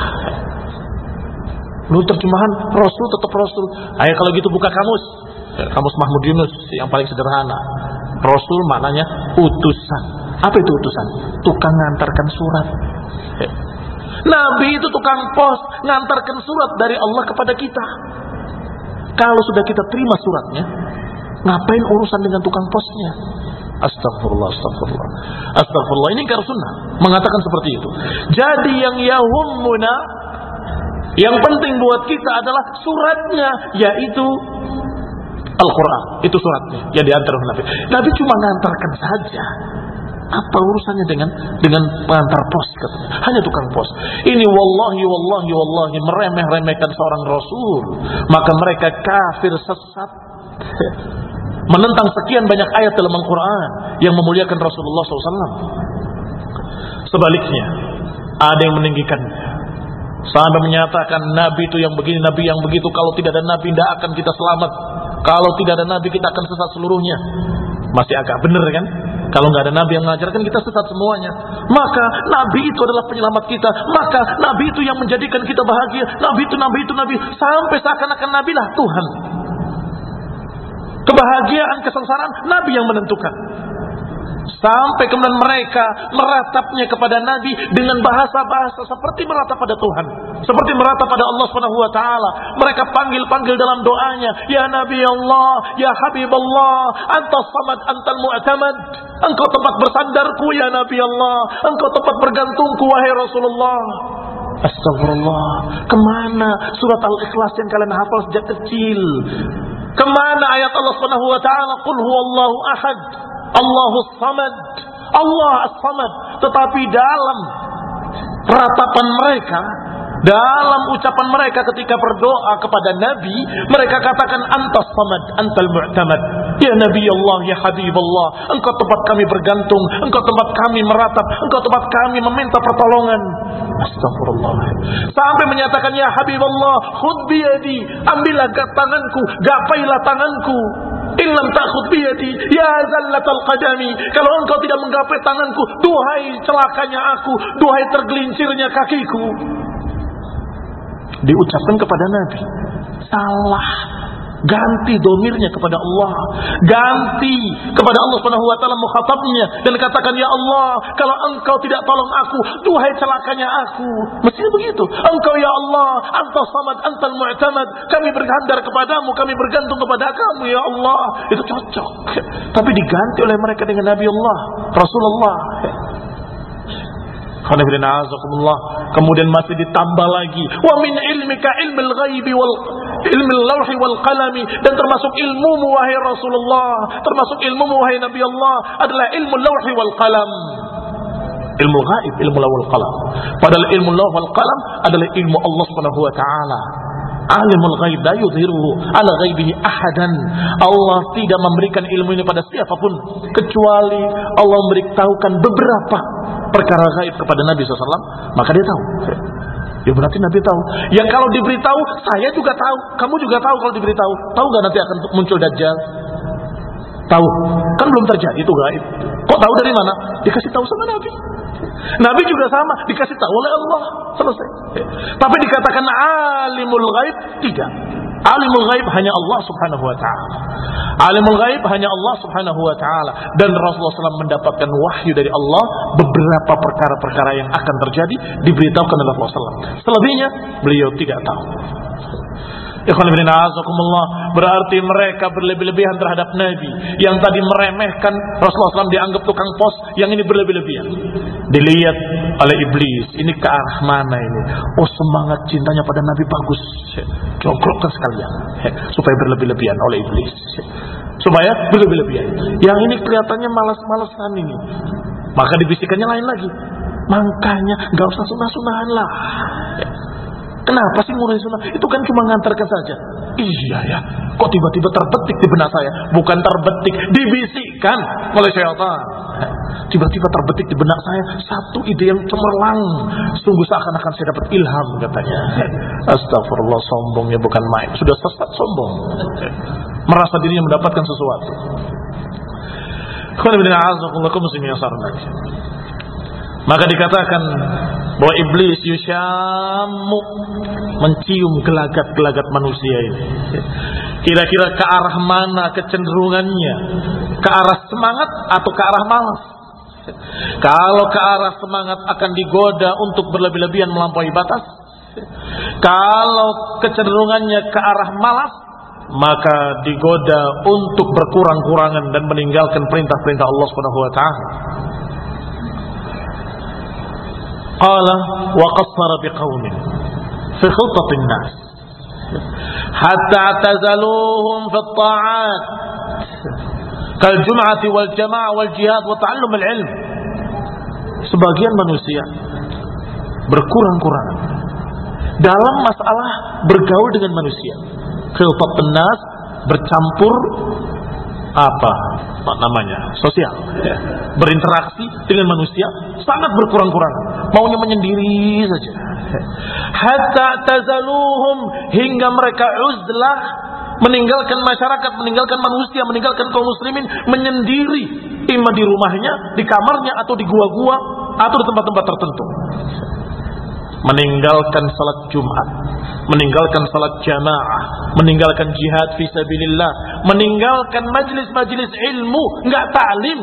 Lu terjemahan Rasul tetap Rasul. Ayo kalau gitu buka kamus. Kamus Mahmud Yunus yang paling sederhana. Rasul maknanya utusan. Apa itu utusan? Tukang ngantarkan surat. Nabi itu tukang pos ngantarkan surat dari Allah kepada kita. Kalau sudah kita terima suratnya, ngapain urusan dengan tukang posnya? Astagfirullah, astagfirullah. Astagfirullah. Ini kar sunnah mengatakan seperti itu. Jadi yang yahummuna yang penting buat kita adalah suratnya yaitu Al-Quran. Itu suratnya yang diantar oleh Nabi. Nabi cuma ngantarkan saja. Apa urusannya dengan dengan pengantar pos katanya? Hanya tukang pos. Ini wallahi wallahi wallahi meremeh-remehkan seorang rasul. Maka mereka kafir sesat. Menentang sekian banyak ayat dalam Al-Quran yang memuliakan Rasulullah SAW. Sebaliknya, ada yang meninggikannya. Sampai menyatakan Nabi itu yang begini, Nabi yang begitu. Kalau tidak ada Nabi, tidak akan kita selamat. Kalau tidak ada Nabi, kita akan sesat seluruhnya. Masih agak benar kan? Kalau nggak ada Nabi yang mengajarkan kita sesat semuanya. Maka Nabi itu adalah penyelamat kita. Maka Nabi itu yang menjadikan kita bahagia. Nabi itu, Nabi itu, Nabi. Sampai seakan-akan Nabi lah Tuhan. Kebahagiaan, kesengsaraan, Nabi yang menentukan. Sampai kemudian mereka meratapnya kepada Nabi dengan bahasa-bahasa seperti meratap pada Tuhan, seperti meratap pada Allah taala. Mereka panggil-panggil dalam doanya, "Ya Nabi Allah, ya Habib Allah, anta samad antal mu'tamad." Engkau tempat bersandarku ya Nabi Allah, engkau tempat bergantungku wahai Rasulullah. Astagfirullah. Ke mana surat Al-Ikhlas yang kalian hafal sejak kecil? Ke mana ayat Allah Subhanahu wa taala, "Qul ahad." Allahus Samad. Allah As-Samad. Tetapi dalam ratapan mereka, dalam ucapan mereka ketika berdoa kepada Nabi, mereka katakan antas samad, antal mu'tamad. Ya Nabi Allah, ya Habib Allah, engkau tempat kami bergantung, engkau tempat kami meratap, engkau tempat kami meminta pertolongan. Astagfirullah. Sampai menyatakan ya Habib Allah, khud biyadi, ambillah tanganku, gapailah tanganku. Illam ta'khud biyadi ya zallatal qadami. Kalau engkau tidak menggapai tanganku, duhai celakanya aku, duhai tergelincirnya kakiku. Diucapkan kepada Nabi. Salah ganti domirnya kepada Allah. Ganti kepada Allah Subhanahu wa taala mukhatabnya dan katakan ya Allah kalau engkau tidak tolong aku duhai celakanya aku. Mestinya begitu. Engkau ya Allah antas samad antal mu'tamad. Kami bergandar kepadamu kami bergantung kepada kamu ya Allah. Itu cocok. Tapi diganti oleh mereka dengan Nabi Allah Rasulullah Kemudian masih ditambah lagi. Wa min ilmika ilmil ghaibi wal ilmil lawhi wal qalami dan termasuk ilmu wahai Rasulullah, termasuk ilmu wahai Nabi Allah adalah ilmu lawhi wal qalam. Ilmu gaib, ilmu lawh wal qalam. Padahal ilmu lawh wal qalam adalah ilmu Allah Subhanahu wa taala. Alimul ghaib la yudhiruhu ala ghaibihi ahadan. Allah tidak memberikan ilmu ini pada siapa pun kecuali Allah memberitahukan beberapa perkara gaib kepada Nabi SAW, maka dia tahu. Ya berarti Nabi tahu. Yang kalau diberitahu, saya juga tahu. Kamu juga tahu kalau diberitahu. Tahu nggak nanti akan muncul Dajjal? Tahu. Kan belum terjadi itu gaib. Kok tahu dari mana? Dikasih tahu sama Nabi. Nabi juga sama, dikasih tahu oleh Allah. Selesai. Tapi dikatakan alimul gaib tidak. Alimul ghaib hanya Allah subhanahu wa ta'ala. Alimul ghaib hanya Allah subhanahu wa ta'ala. Dan Rasulullah SAW mendapatkan wahyu dari Allah beberapa perkara-perkara yang akan terjadi diberitahukan oleh Rasulullah SAW. Selebihnya beliau tidak tahu. Berarti mereka berlebih-lebihan terhadap Nabi. Yang tadi meremehkan Rasulullah SAW dianggap tukang pos. Yang ini berlebih-lebihan. Dilihat oleh iblis. Ini ke arah mana ini? Oh semangat cintanya pada Nabi bagus. Cogrokkan sekalian. Supaya berlebih-lebihan oleh iblis. Supaya berlebih-lebihan. Yang ini kelihatannya malas-malasan ini. Maka dibisikannya lain lagi. Makanya gak usah sunah-sunahan lah. Kenapa sih mulai sunnah? Itu kan cuma ngantarkan saja. Iya ya. Kok tiba-tiba terbetik di benak saya? Bukan terbetik, dibisikkan oleh syaitan. Tiba-tiba terbetik di benak saya satu ide yang cemerlang. Sungguh seakan-akan saya dapat ilham katanya. Astagfirullah sombongnya bukan main. Sudah sesat sombong. Merasa dirinya mendapatkan sesuatu. Maka dikatakan bahwa iblis yusyamu mencium gelagat-gelagat manusia ini. Kira-kira ke arah mana kecenderungannya? Ke arah semangat atau ke arah malas? Kalau ke arah semangat akan digoda untuk berlebih-lebihan melampaui batas. Kalau kecenderungannya ke arah malas, maka digoda untuk berkurang-kurangan dan meninggalkan perintah-perintah Allah Subhanahu wa taala. قال وقصر بقوم في خطة الناس حتى اعتزلوهم في الطاعات كالجمعة والجماعة والجهاد وتعلم العلم. sebagian manusia berkurang-kurang dalam masalah bergaul dengan manusia. Khilfat penas bercampur apa? Namanya? Sosial. Ya. Berinteraksi dengan manusia sangat berkurang-kurang maunya menyendiri saja Hatta tazaluhum hingga mereka uzlah meninggalkan masyarakat, meninggalkan manusia, meninggalkan kaum muslimin menyendiri imam di rumahnya, di kamarnya atau di gua-gua atau di tempat-tempat tertentu. Meninggalkan salat Jumat, meninggalkan salat jamaah, meninggalkan jihad fi sabilillah, meninggalkan majlis-majlis ilmu, enggak ta'lim.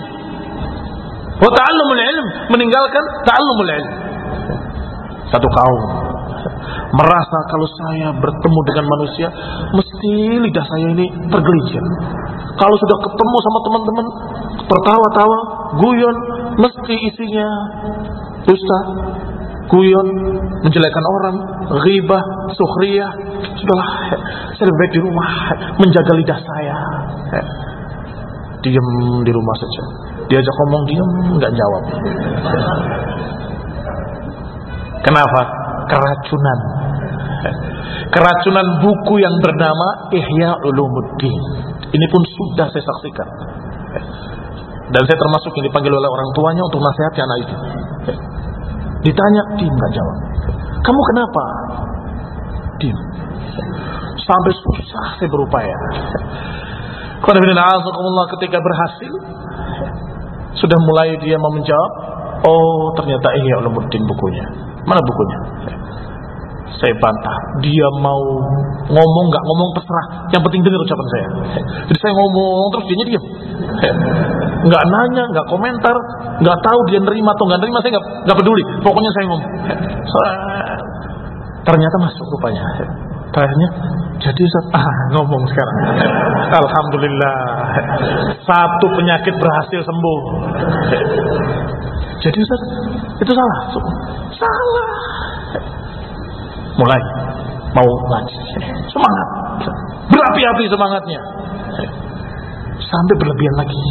Wa ta'allumul ilm, meninggalkan ta'allumul ilm. Satu kaum merasa kalau saya bertemu dengan manusia mesti lidah saya ini tergelincir. Kalau sudah ketemu sama teman-teman tertawa-tawa, guyon, mesti isinya dusta, guyon, menjelekan orang, ghibah, sukhriyah. Sudahlah, saya lebih baik di rumah menjaga lidah saya. Diam di rumah saja. Diajak ngomong diam, nggak jawab. Kenapa? Keracunan. Keracunan buku yang bernama Ihya Ulumuddin. Ini pun sudah saya saksikan. Dan saya termasuk yang dipanggil oleh orang tuanya untuk nasihati anak itu. Ditanya, tim nggak jawab. Kamu kenapa? Tim. Sampai susah saya berupaya. ketika berhasil, sudah mulai dia mau menjawab. Oh, ternyata Ihya Ulumuddin bukunya. Mana bukunya? Saya bantah. Dia mau ngomong nggak ngomong terserah. Yang penting dengar ucapan saya. Jadi saya ngomong terus dia diam. Nggak nanya, nggak komentar, nggak tahu dia nerima atau nggak nerima saya nggak nggak peduli. Pokoknya saya ngomong. Ternyata masuk rupanya. Terakhirnya jadi Ustaz, ah ngomong sekarang. Alhamdulillah. Satu penyakit berhasil sembuh. Jadi Ustaz, itu salah. Salah. Mulai mau ngaji. Semangat. Berapi-api semangatnya. Sampai berlebihan lagi.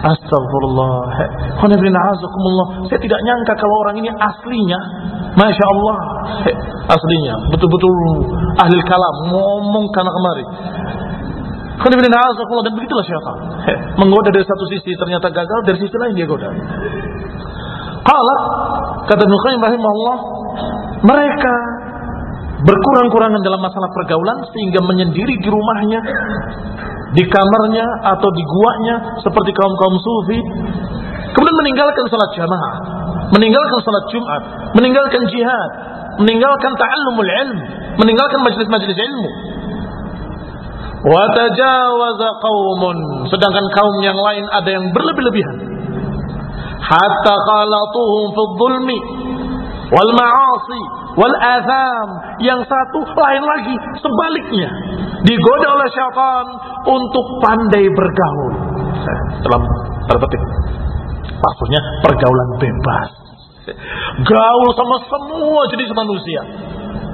Astagfirullah. Saya tidak nyangka kalau orang ini aslinya, masya Allah, aslinya betul-betul ahli kalam, ngomong karena kemari. Dan begitulah syaitan. Menggoda dari satu sisi ternyata gagal, dari sisi lain dia goda. Kalau kata Ibnu Qayyim rahimahullah, mereka berkurang-kurangan dalam masalah pergaulan sehingga menyendiri di rumahnya, di kamarnya atau di guanya seperti kaum-kaum sufi. Kemudian meninggalkan salat jamaah, meninggalkan salat Jumat, meninggalkan jihad, meninggalkan ta'allumul ilm, meninggalkan majelis-majelis ilmu. Wa tajawaza qaumun, sedangkan kaum yang lain ada yang berlebih-lebihan. Hatta khalatuhum fi dhulmi wal ma'asi wal azam yang satu lain lagi sebaliknya. Digoda oleh syaitan untuk pandai bergaul. Dalam maksudnya pergaulan bebas gaul sama semua jenis manusia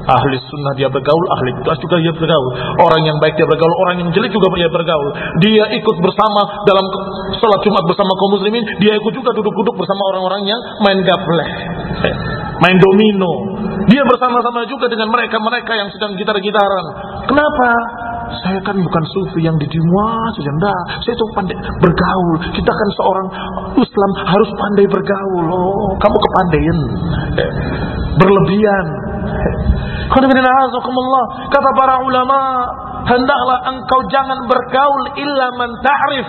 Ahli sunnah dia bergaul, ahli kelas juga dia bergaul. Orang yang baik dia bergaul, orang yang jelek juga dia bergaul. Dia ikut bersama dalam sholat Jumat bersama kaum muslimin, dia ikut juga duduk-duduk bersama orang-orang yang main gapleh, main domino. Dia bersama-sama juga dengan mereka-mereka yang sedang gitar-gitaran. Kenapa? Saya kan bukan sufi yang di Dimwa saja. Enggak, saya itu pandai bergaul. Kita kan seorang Islam harus pandai bergaul. Oh, kamu kepandaian. Berlebihan. Kata para ulama, hendaklah engkau jangan bergaul illa man ta'rif.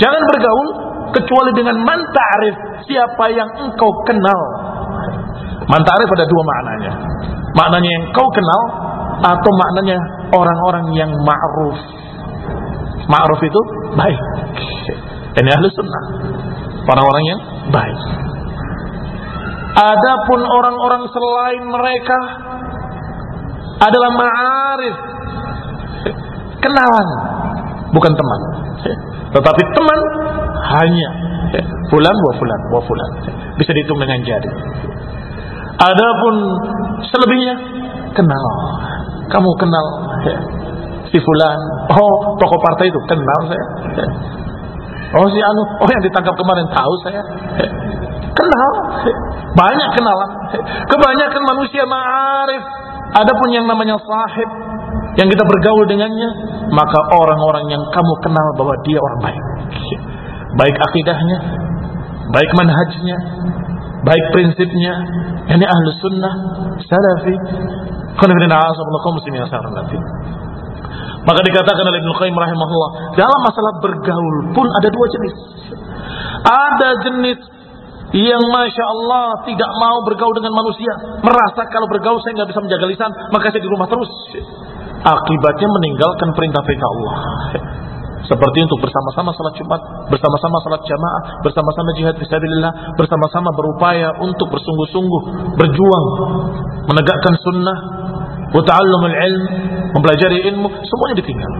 Jangan bergaul kecuali dengan man ta'rif, siapa yang engkau kenal. Man ta'rif ada dua maknanya. Maknanya yang kau kenal atau maknanya orang-orang yang ma'ruf. Ma'ruf itu baik. Ini ahli sunnah. Orang-orang yang baik. Adapun orang-orang selain mereka adalah ma'arif. Kenalan, bukan teman. Tetapi teman hanya fulan wa fulan wa fulan. Bisa dihitung dengan jari. Adapun selebihnya kenal. Kamu kenal si fulan. Oh, tokoh partai itu kenal saya. Oh si Anu, oh yang ditangkap kemarin tahu saya. Kenal, banyak kenalan. Kebanyakan manusia ma'arif. Adapun yang namanya sahib, yang kita bergaul dengannya, maka orang-orang yang kamu kenal bahwa dia orang baik. Baik akidahnya, baik manhajnya, baik prinsipnya, ini ahlu sunnah, salafi, maka dikatakan oleh Ibnu Qayyim rahimahullah, dalam masalah bergaul pun ada dua jenis. Ada jenis yang masya Allah tidak mau bergaul dengan manusia, merasa kalau bergaul saya nggak bisa menjaga lisan, maka saya di rumah terus. Akibatnya meninggalkan perintah-perintah Allah. Seperti untuk bersama-sama salat Jumat, bersama-sama salat jamaah, bersama-sama jihad fisabilillah, bersama-sama berupaya untuk bersungguh-sungguh berjuang menegakkan sunnah, ta'allumul ilm, mempelajari ilmu, semuanya ditinggal.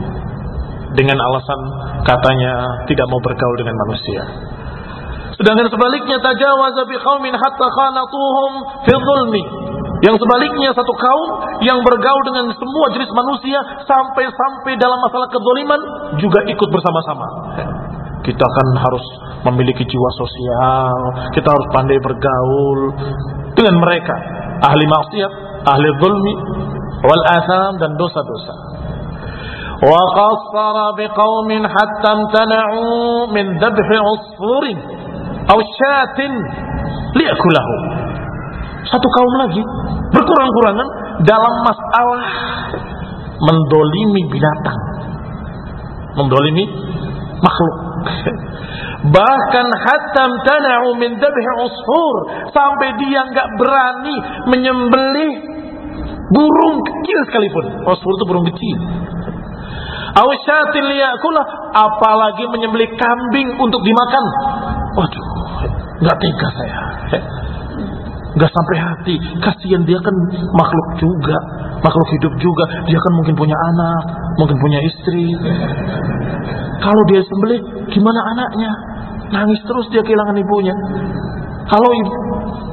Dengan alasan katanya tidak mau bergaul dengan manusia. Sedangkan sebaliknya tajawaza bi qaumin hatta khanatuhum fi dhulmi. Yang sebaliknya satu kaum yang bergaul dengan semua jenis manusia sampai-sampai dalam masalah kezaliman juga ikut bersama-sama. Kita kan harus memiliki jiwa sosial, kita harus pandai bergaul dengan mereka, ahli maksiat, ahli zulmi, wal atham dan dosa-dosa. Wa qassara biqaumin hatta imtana'u min dhabhi usfurin syatin liyakulahu. Satu kaum lagi berkurang-kurangan dalam masalah mendolimi binatang. Mendolimi makhluk. Bahkan hatam tana'u min dhabhi usfur sampai dia nggak berani menyembelih burung kecil sekalipun. Usfur itu burung kecil. Awsyatin liyakulah apalagi menyembelih kambing untuk dimakan. Waduh, nggak tega saya. Nggak sampai hati. Kasihan dia kan makhluk juga, makhluk hidup juga. Dia kan mungkin punya anak, mungkin punya istri. Kalau dia sembelih, gimana anaknya? Nangis terus dia kehilangan ibunya. Kalau ibu,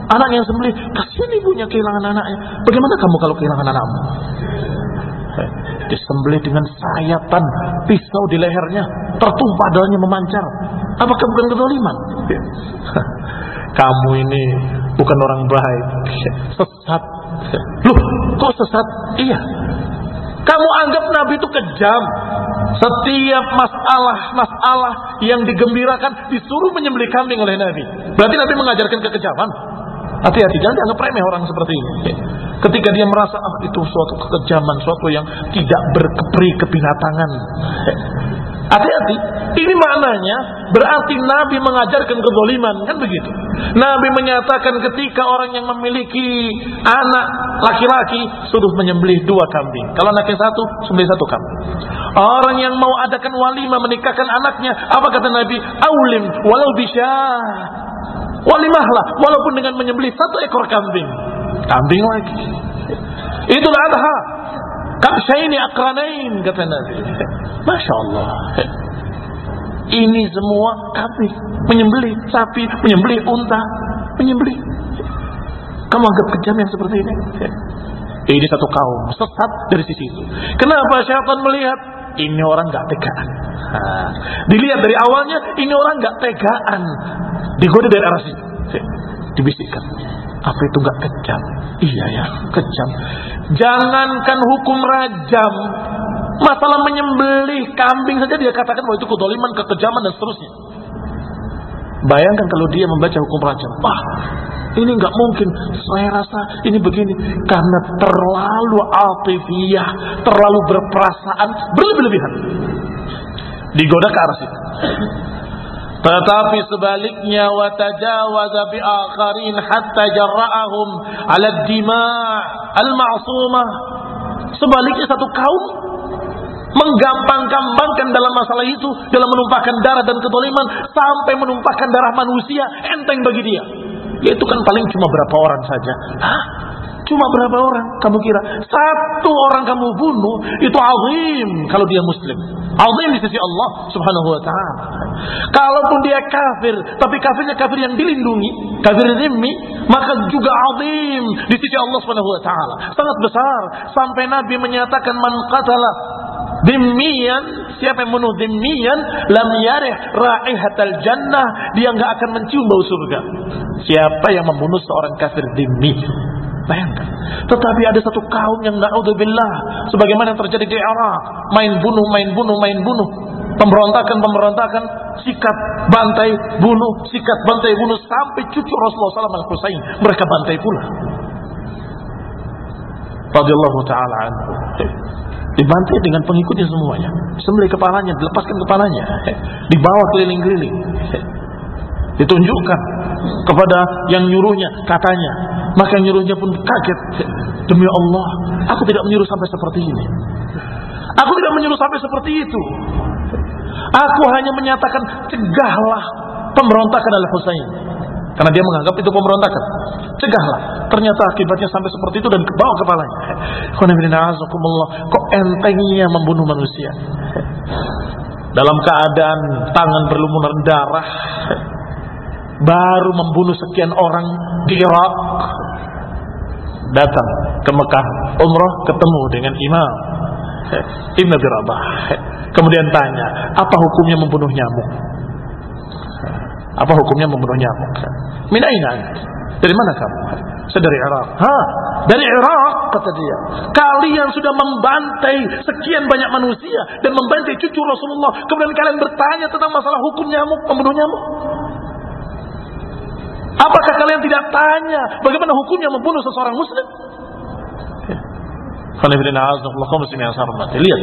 anak yang sembelih, kasihan ibunya kehilangan anaknya. Bagaimana kamu kalau kehilangan anakmu? disembelih dengan sayatan pisau di lehernya tertumpah darahnya memancar apakah bukan kedoliman kamu ini bukan orang baik. Sesat. Loh kok sesat? Iya. Kamu anggap Nabi itu kejam. Setiap masalah-masalah yang digembirakan disuruh menyembelih kambing oleh Nabi. Berarti Nabi mengajarkan kekejaman Hati-hati, jangan dianggap remeh orang seperti ini. Ketika dia merasa ah itu suatu kekejaman, suatu yang tidak berkepri kebinatangan. Hati-hati, ini maknanya berarti Nabi mengajarkan kedoliman, kan begitu. Nabi menyatakan ketika orang yang memiliki anak laki-laki suruh menyembelih dua kambing. Kalau anaknya satu, sembelih satu kambing. Orang yang mau adakan walimah menikahkan anaknya, apa kata Nabi? Aulim walau bisa Walimahlah walaupun dengan menyembelih satu ekor kambing. Kambing lagi. Itulah adha. Kabsyaini akranain kata Nabi. Masya Allah. Ini semua kambing. Menyembelih sapi, menyembelih unta, menyembelih. Kamu anggap kejam yang seperti ini? Ini satu kaum sesat dari sisi itu. Kenapa syaitan melihat ini orang nggak tegaan? Nah, dilihat dari awalnya ini orang nggak tegaan. Digoda dari arah sini. Dibisikkan. Apa itu nggak kejam? Iya ya, kejam. Jangankan hukum rajam, masalah menyembelih kambing saja dia katakan bahwa itu kedoliman, kekejaman dan seterusnya. Bayangkan kalau dia membaca hukum rajam, wah ini nggak mungkin. Saya rasa ini begini karena terlalu atifiyah, terlalu berperasaan, berlebih-lebihan. Digoda ke arah situ. Tetapi sebaliknya watajawaza bi akharin hatta jarra'ahum 'ala dima' al-ma'sumah. Sebaliknya satu kaum menggampang-gampangkan dalam masalah itu dalam menumpahkan darah dan ketoliman sampai menumpahkan darah manusia enteng bagi dia. Yaitu kan paling cuma berapa orang saja. Hah? Cuma berapa orang? Kamu kira satu orang kamu bunuh itu azim kalau dia muslim. Azim di sisi Allah Subhanahu wa taala. Kalaupun dia kafir, tapi kafirnya kafir yang dilindungi, kafir zimmi, maka juga azim di sisi Allah Subhanahu wa taala. Sangat besar sampai Nabi menyatakan man qatala Dimian, siapa yang bunuh dimian, lam yarih raihatal jannah, dia nggak akan mencium bau surga. Siapa yang membunuh seorang kafir dimi, Bayangkan. Tetapi ada satu kaum yang naudzubillah sebagaimana yang terjadi di Irak, main bunuh, main bunuh, main bunuh. pemberontakan-pemberontakan, sikat, bantai, bunuh, sikat, bantai, bunuh sampai cucu Rasulullah SAW al-Husain mereka bantai pula. Radiyallahu taala anhu. Dibantai dengan pengikutnya semuanya. Sembelih kepalanya, dilepaskan kepalanya, dibawa keliling-keliling. Ditunjukkan kepada yang nyuruhnya, katanya. Maka yang nyuruhnya pun kaget. Demi Allah, aku tidak menyuruh sampai seperti ini. Aku tidak menyuruh sampai seperti itu. Aku hanya menyatakan cegahlah pemberontakan Al-Husain. Karena dia menganggap itu pemberontakan. Cegahlah. Ternyata akibatnya sampai seperti itu dan kebawa kepalanya. Kok entengnya membunuh manusia. Dalam keadaan tangan berlumuran darah. Baru membunuh sekian orang di Irak. Datang ke Mekah. Umrah ketemu dengan imam Ibn Abi. Kemudian tanya, apa hukumnya membunuh nyamuk? Apa hukumnya membunuh nyamuk? Min aina Dari mana kamu? Saya dari Irak. Hah? Dari Irak kata dia. Kalian sudah membantai sekian banyak manusia dan membantai cucu Rasulullah. Kemudian kalian bertanya tentang masalah hukum nyamuk, membunuh nyamuk. Apakah kalian tidak tanya bagaimana hukumnya membunuh seseorang muslim? Lihat,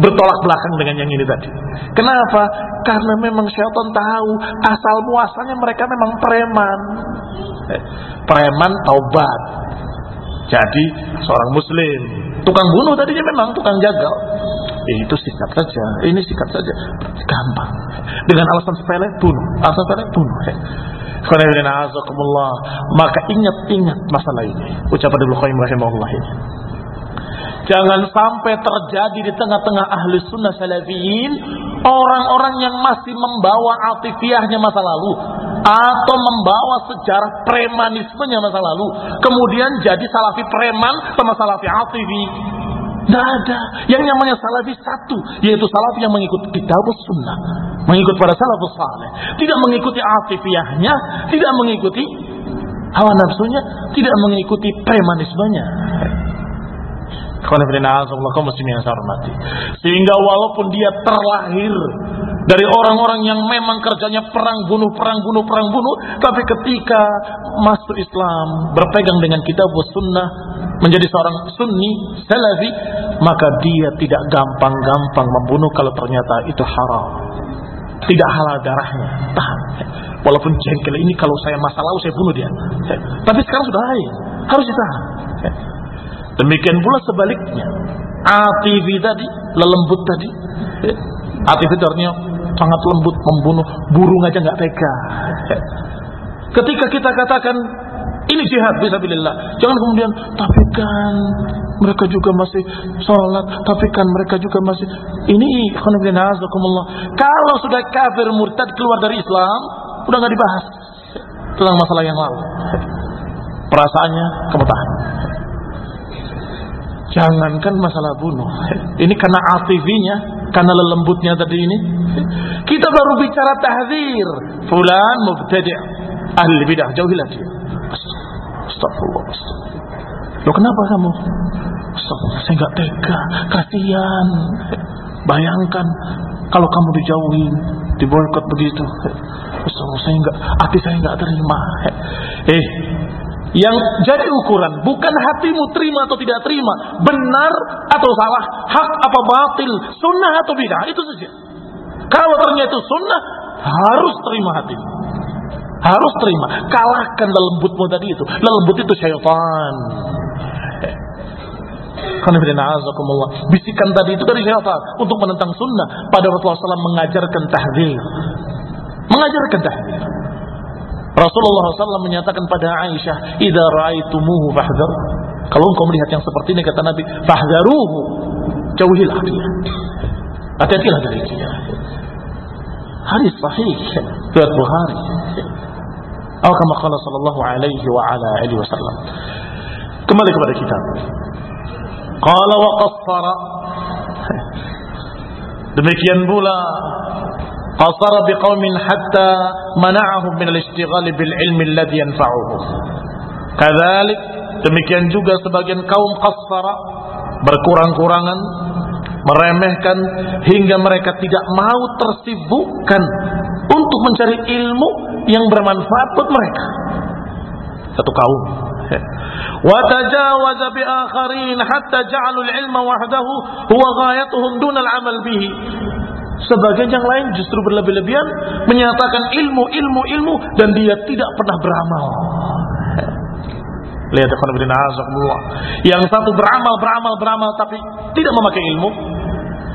bertolak belakang dengan yang ini tadi. Kenapa? Karena memang syaitan tahu asal muasalnya mereka memang preman. Preman taubat. Jadi seorang muslim, tukang bunuh tadinya memang tukang jagal. Eh, itu sikat saja, ini sikat saja, gampang. Dengan alasan sepele bunuh, alasan sepele bunuh. Maka ingat-ingat masalah ini. Ucapan Ibnu Qayyim rahimahullah ini. Jangan sampai terjadi di tengah-tengah ahli sunnah salafiyin orang-orang yang masih membawa atifiahnya masa lalu atau membawa sejarah premanismenya masa lalu kemudian jadi salafi preman sama salafi atifi tidak ada. Yang namanya salafi satu, yaitu salafi yang mengikut kitab sunnah, mengikut pada salafus saleh, tidak mengikuti atifiahnya, tidak mengikuti hawa nafsunya, tidak mengikuti premanismenya. Sehingga walaupun dia terlahir dari orang-orang yang memang kerjanya perang bunuh, perang bunuh, perang bunuh, tapi ketika masuk Islam, berpegang dengan kitab sunnah, menjadi seorang sunni, salafi, maka dia tidak gampang-gampang membunuh kalau ternyata itu haram. Tidak halal darahnya, tahan. Walaupun jengkel ini kalau saya masa lalu saya bunuh dia. Tapi sekarang sudah lain, harus ditahan. Demikian pula sebaliknya. Atifi tadi, lelembut tadi. Atifi itu artinya sangat lembut membunuh burung aja nggak tega. Ketika kita katakan ini jihad bisa bilillah. Jangan kemudian tapi kan mereka juga masih sholat, tapi kan mereka juga masih ini Kalau sudah kafir murtad keluar dari Islam, udah nggak dibahas tentang masalah yang lalu. Perasaannya kamu. Jangankan masalah bunuh. Ini karena atifinya, karena lelembutnya tadi ini. Kita baru bicara tahzir. Fulan mubtadi' ahli bidah. Jauhilah dia. Astagfirullah. Loh kenapa kamu? Astagfirullah. Saya nggak tega. Kasihan. Bayangkan kalau kamu dijauhin, diboykot begitu. Astagfirullah. Saya nggak, hati saya nggak terima. Eh, yang jadi ukuran bukan hatimu terima atau tidak terima, benar atau salah, hak apa batil, sunnah atau bidah, itu saja. Kalau ternyata itu sunnah, harus terima hatimu. Harus terima. Kalahkan lembutmu tadi itu. Lembut itu syaitan. Bisikan tadi itu dari syaitan untuk menentang sunnah. Pada Rasulullah SAW mengajarkan tahdir. Mengajarkan tahdir. Rasulullah SAW menyatakan pada Aisyah, "Idza ra'aitumuhu fahdhar." Kalau engkau melihat yang seperti ini kata Nabi, "Fahdharuhu." Jauhilah dia. Hati-hatilah dari dia. Hadis sahih riwayat Bukhari. Atau kama qala sallallahu alaihi wa ala alihi wasallam. Kembali kepada kita. Qala wa qassara. Demikian pula قصر بقوم حتى منعهم من الاشتغال بالعلم الذي ينفعهم كذلك demikian juga sebagian kaum qassara berkurang-kurangan meremehkan hingga mereka tidak mau tersibukkan untuk mencari ilmu yang bermanfaat buat mereka. Satu kaum. وتجاوز بآخرين حتى جعلوا العلم وحده هو غايتهم دون العمل به Sebagian yang lain justru berlebih-lebihan menyatakan ilmu, ilmu, ilmu dan dia tidak pernah beramal. Lihat Yang satu beramal, beramal, beramal tapi tidak memakai ilmu,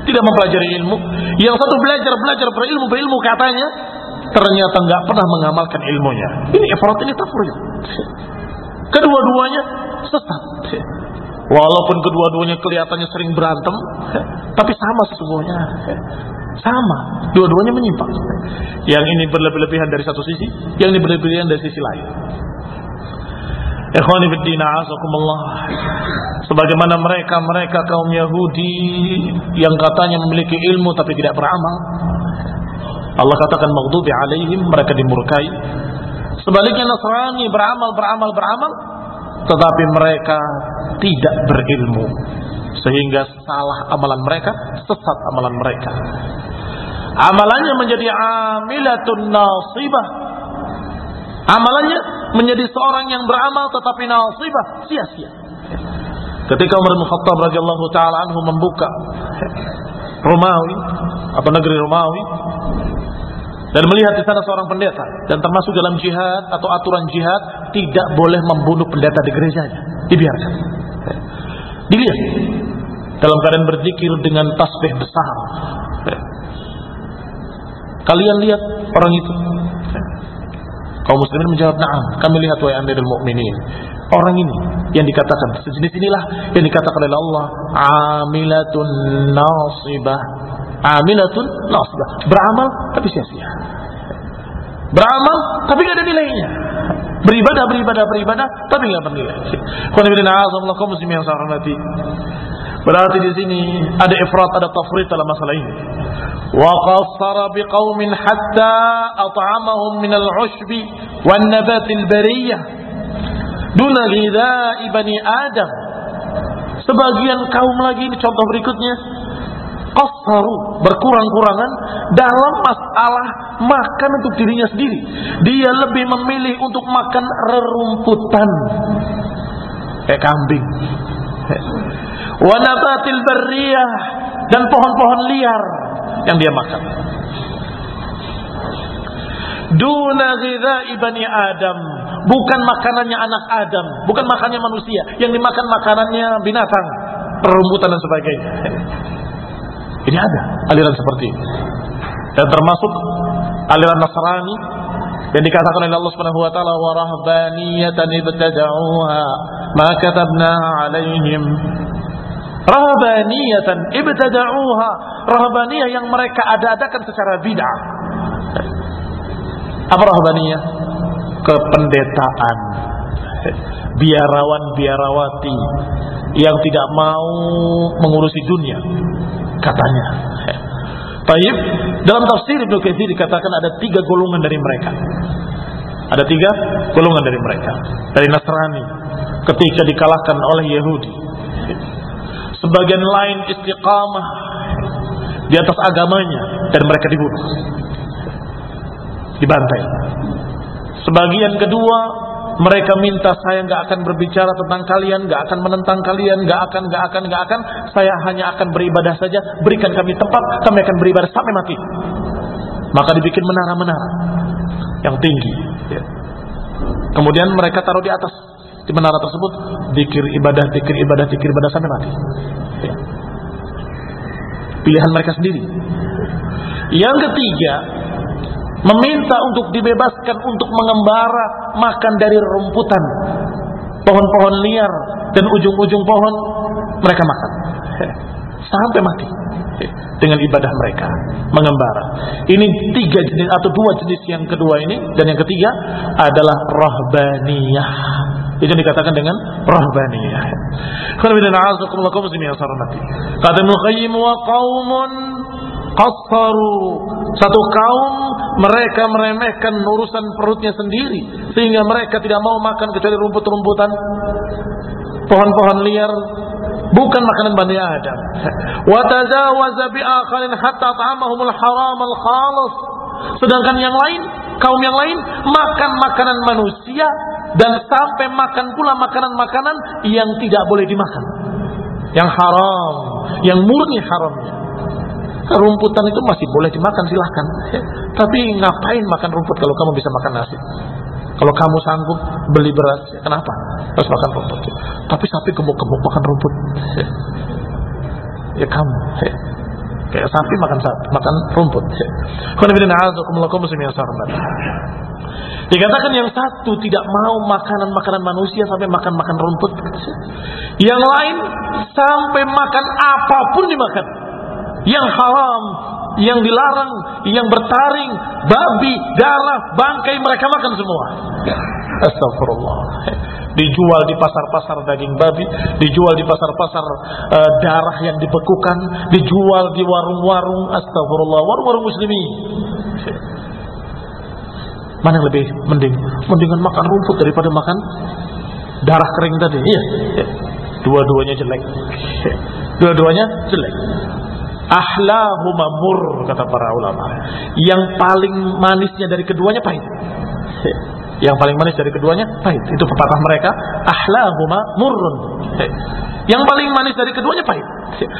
tidak mempelajari ilmu. Yang satu belajar, belajar berilmu, berilmu katanya ternyata nggak pernah mengamalkan ilmunya. Ini efrat ini tafur. Kedua-duanya sesat. Walaupun kedua-duanya kelihatannya sering berantem, tapi sama sesungguhnya. Sama, dua-duanya menyimpang. Yang ini berlebih-lebihan dari satu sisi, yang ini berlebih-lebihan dari sisi lain. Ikhwani fiddina azakumullah. Sebagaimana mereka mereka kaum Yahudi yang katanya memiliki ilmu tapi tidak beramal. Allah katakan maghdubi alaihim mereka dimurkai. Sebaliknya Nasrani beramal beramal beramal tetapi mereka tidak berilmu sehingga salah amalan mereka, sesat amalan mereka. Amalannya menjadi amilatun nasibah. Amalannya menjadi seorang yang beramal tetapi nasibah sia-sia. Ketika Umar bin Khattab radhiyallahu taala anhu membuka Romawi atau negeri Romawi dan melihat di sana seorang pendeta dan termasuk dalam jihad atau aturan jihad tidak boleh membunuh pendeta di gerejanya dibiarkan dilihat dalam keadaan berzikir dengan tasbih besar kalian lihat orang itu Kaum muslimin menjawab, "Na'am, kami lihat wahai Amirul Mukminin." Orang ini yang dikatakan sejenis inilah yang dikatakan oleh Allah, amilatun nasibah. Amilatun nasibah. Beramal tapi sia-sia. Beramal tapi gak ada nilainya. Beribadah, beribadah, beribadah tapi gak bernilai. muslimin yang Berarti di sini ada ifrat, ada tafrit dalam masalah ini. Wa qassara biqaumin hatta at'amahum min al-'ushbi wan nabat al-bariyah duna ghidha'i bani Adam. Sebagian kaum lagi ini contoh berikutnya qassaru berkurang-kurangan dalam masalah makan untuk dirinya sendiri. Dia lebih memilih untuk makan rerumputan kayak kambing wanabatil barriyah dan pohon-pohon liar yang dia makan. Duna ghidha'i bani Adam. Bukan makanannya anak Adam. Bukan makannya manusia. Yang dimakan makanannya binatang. Perumputan dan sebagainya. Ini ada aliran seperti ini. Dan termasuk aliran Nasrani yang dikatakan oleh Allah Subhanahu wa taala wa rahbaniyatan ibtada'uha ma katabnaha 'alaihim Rahabaniyatan ibtada'uha. Rahabaniyah yang mereka ada-adakan secara bid'ah. Apa rahabaniyah? Kependetaan. Biarawan-biarawati yang tidak mau mengurusi dunia katanya. Taib dalam tafsir Ibnu Katsir dikatakan ada tiga golongan dari mereka. Ada tiga golongan dari mereka. Dari Nasrani ketika dikalahkan oleh Yahudi Sebagian lain istiqamah di atas agamanya dan mereka dibunuh. Dibantai. Sebagian kedua mereka minta saya nggak akan berbicara tentang kalian, nggak akan menentang kalian, nggak akan, nggak akan, nggak akan. Saya hanya akan beribadah saja. Berikan kami tempat, kami akan beribadah sampai mati. Maka dibikin menara-menara yang tinggi. Ya. Kemudian mereka taruh di atas di menara tersebut dikir ibadah, dikir ibadah, dikir ibadah sampai mati. Ya. Pilihan mereka sendiri. Yang ketiga, meminta untuk dibebaskan untuk mengembara makan dari rumputan pohon-pohon liar dan ujung-ujung pohon mereka makan sampai mati dengan ibadah mereka mengembara. Ini tiga jenis atau dua jenis yang kedua ini dan yang ketiga adalah rahbaniyah. Itu yang dikatakan dengan rahbaniyah. Kata Ibnu wa qaumun qassaru. Satu kaum mereka meremehkan urusan perutnya sendiri sehingga mereka tidak mau makan kecuali rumput-rumputan pohon-pohon liar bukan makanan Bani Adam. Wa tajawaza bi akharin hatta ta'amahumul haram al khalis. Sedangkan yang lain, kaum yang lain makan makanan manusia dan sampai makan pula makanan-makanan yang tidak boleh dimakan. Yang haram, yang murni haramnya. Rumputan itu masih boleh dimakan silahkan. Tapi ngapain makan rumput kalau kamu bisa makan nasi? Kalau kamu sanggup beli beras, ya kenapa? Harus makan rumput. Tapi sapi gemuk-gemuk makan rumput. Ya, kamu. Ya. Kayak sapi makan sapi, makan rumput. Ya. Dikatakan yang satu tidak mau makanan-makanan manusia sampai makan-makan rumput. Yang lain sampai makan apa pun dimakan. Yang haram, yang dilarang, yang bertaring, babi, darah, bangkai mereka makan semua. Astagfirullah. Dijual di pasar-pasar daging babi, dijual di pasar-pasar uh, darah yang dibekukan, dijual di warung-warung. Astagfirullah, warung-warung muslimi. Mana yang lebih mending? Mendingan makan rumput daripada makan darah kering tadi. Iya. Dua-duanya jelek. Dua-duanya jelek. Ahlahuma mur kata para ulama. Yang paling manisnya dari keduanya pahit. Yang paling manis dari keduanya pahit. Itu pepatah mereka. Ahlahuma murrun. Yang paling manis dari keduanya pahit.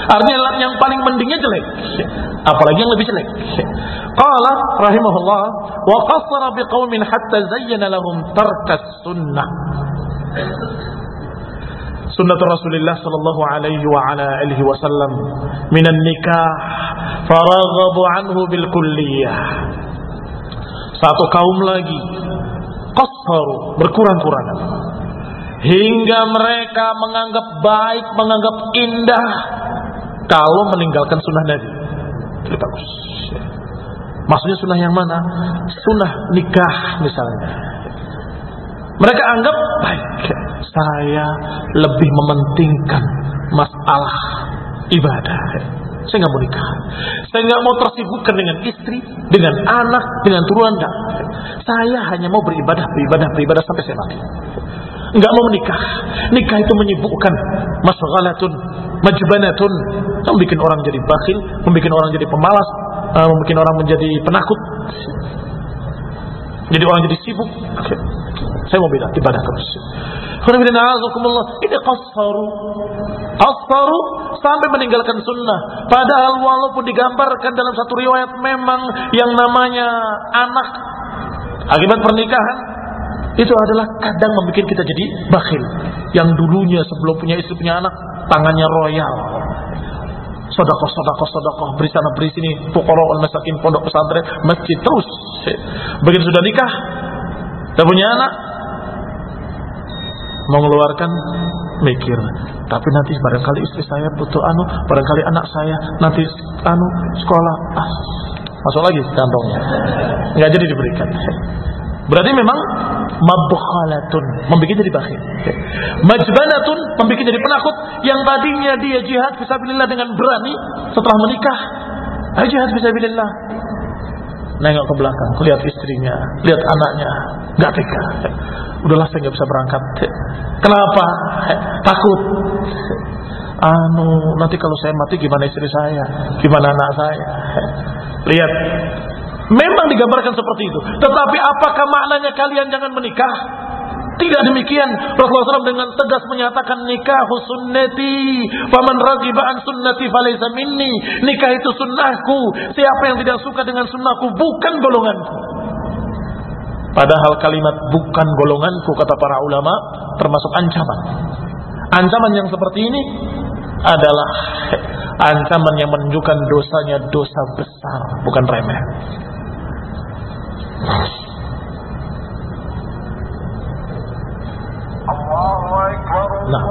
Artinya yang paling mendingnya jelek. Apalagi yang lebih jelek. Qala rahimahullah wa qassara biqaumin hatta zayyana lahum tarkas sunnah. سنة رسول الله صلى الله عليه وعلى آله وسلم من النكاح فرغبوا عنه بالكلية satu kaum lagi qassaru berkurang-kurangan hingga mereka menganggap baik menganggap indah kalau meninggalkan sunnah Nabi itu bagus maksudnya sunnah yang mana sunnah nikah misalnya mereka anggap baik saya lebih mementingkan masalah ibadah. Saya nggak mau nikah. Saya nggak mau tersibukkan dengan istri, dengan anak, dengan turunan. Saya hanya mau beribadah, beribadah, beribadah sampai saya mati. Nggak mau menikah. Nikah itu menyibukkan. Masghalatun, majbanatun. Membuat orang jadi bakhil, membuat orang jadi pemalas, eh, membuat orang menjadi penakut. Jadi orang jadi sibuk. Saya mau bilang ibadah terus. Ini qassaru. Qassaru sampai meninggalkan sunnah. Padahal walaupun digambarkan dalam satu riwayat memang yang namanya anak akibat pernikahan itu adalah kadang membuat kita jadi bakhil. Yang dulunya sebelum punya istri punya anak tangannya royal. Sodakoh, sodakoh, sodakoh, beri sana, beri sini, pukoro, masakin, pondok pesantren, masjid terus. Begitu sudah nikah, dan punya anak, mengeluarkan? Mikir. Tapi nanti barangkali istri saya butuh anu barangkali anak saya nanti anu sekolah. Ah, masuk lagi kantongnya. Nggak jadi diberikan. Berarti memang mabukhalatun membuat jadi bakhil. Majbanatun membuat jadi penakut. Yang tadinya dia jihad fisabilillah dengan berani setelah menikah ayo jihad fisabilillah nengok ke belakang lihat istrinya lihat anaknya. Nggak tega. Udahlah saya nggak bisa berangkat. Kenapa? Takut. Anu nanti kalau saya mati gimana istri saya? Gimana anak saya? Lihat. Memang digambarkan seperti itu. Tetapi apakah maknanya kalian jangan menikah tidak demikian Rasulullah SAW dengan tegas menyatakan nikah sunnati faman ragiba an sunnati falaysa minni nikah itu sunnahku siapa yang tidak suka dengan sunnahku bukan golonganku Padahal kalimat bukan golonganku kata para ulama termasuk ancaman. Ancaman yang seperti ini adalah ancaman yang menunjukkan dosanya dosa besar, bukan remeh. Nah.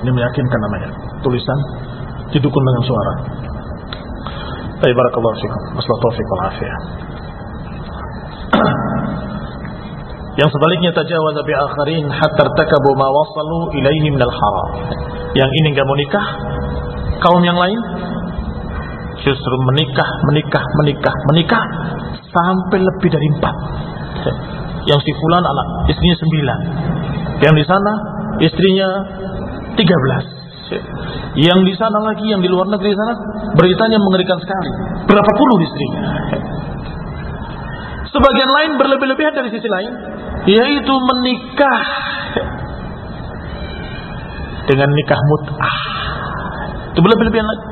Ini meyakinkan namanya tulisan didukung dengan suara. Baik barakallahu fikum. Masalah taufik wal afiyah. Yang sebaliknya tajawaz bi akharin hatta takabu ma wasalu ilaihi min al haram. Yang ini enggak mau nikah, kaum yang lain justru menikah, menikah, menikah, menikah sampai lebih dari empat. Yang si fulan anak istrinya sembilan. Yang di sana istrinya tiga belas. Yang di sana lagi, yang di luar negeri sana, beritanya mengerikan sekali. Berapa puluh istrinya. Sebagian lain berlebih-lebihan dari sisi lain, yaitu menikah dengan nikah mut'ah. Itu berlebih-lebihan lagi.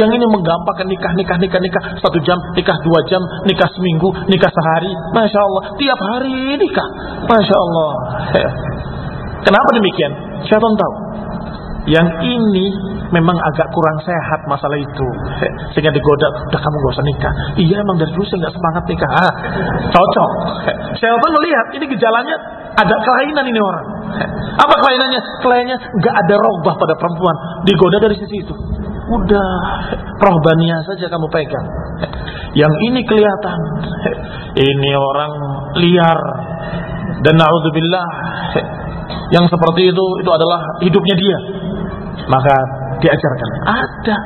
Yang ini menggampangkan nikah, nikah, nikah, nikah. Satu jam, nikah dua jam, nikah seminggu, nikah sehari. Masya Allah. Tiap hari nikah. Masya Allah. Kenapa demikian? Syaitan tahu. Yang ini memang agak kurang sehat masalah itu. Sehingga digoda, udah kamu gak usah nikah. Iya emang dari dulu saya gak semangat nikah. Ah, cocok. Syaitan melihat ini gejalanya ada kelainan ini orang. Apa kelainannya? Kelainannya gak ada robah pada perempuan. Digoda dari sisi itu. Udah, rohbania saja kamu pegang. Yang ini kelihatan. Ini orang liar. Dan na'udzubillah. Yang seperti itu, itu adalah hidupnya dia. Maka diajarkan. Ada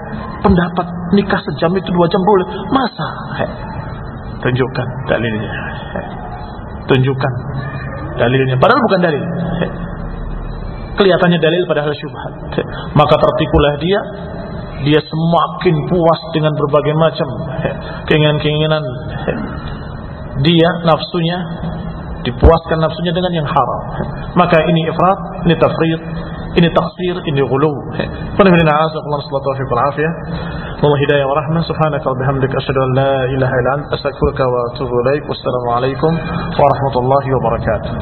pendapat nikah sejam itu dua jam boleh. Masa? Tunjukkan dalilnya. Tunjukkan dalilnya. Padahal bukan dalil. Kelihatannya dalil padahal syubhat. Maka tertipulah dia dia semakin puas dengan berbagai macam keinginan-keinginan. Dia nafsunya dipuaskan nafsunya dengan yang haram. Maka ini ifrat ini tafrid ini taksir ini ghulu. Qul Allah hidayah wa rahmah subhanaka wa bihamdika asyhadu an la ilaha illa anta astaghfiruka wa atubu ilaik wassalamu alaikum warahmatullahi wabarakatuh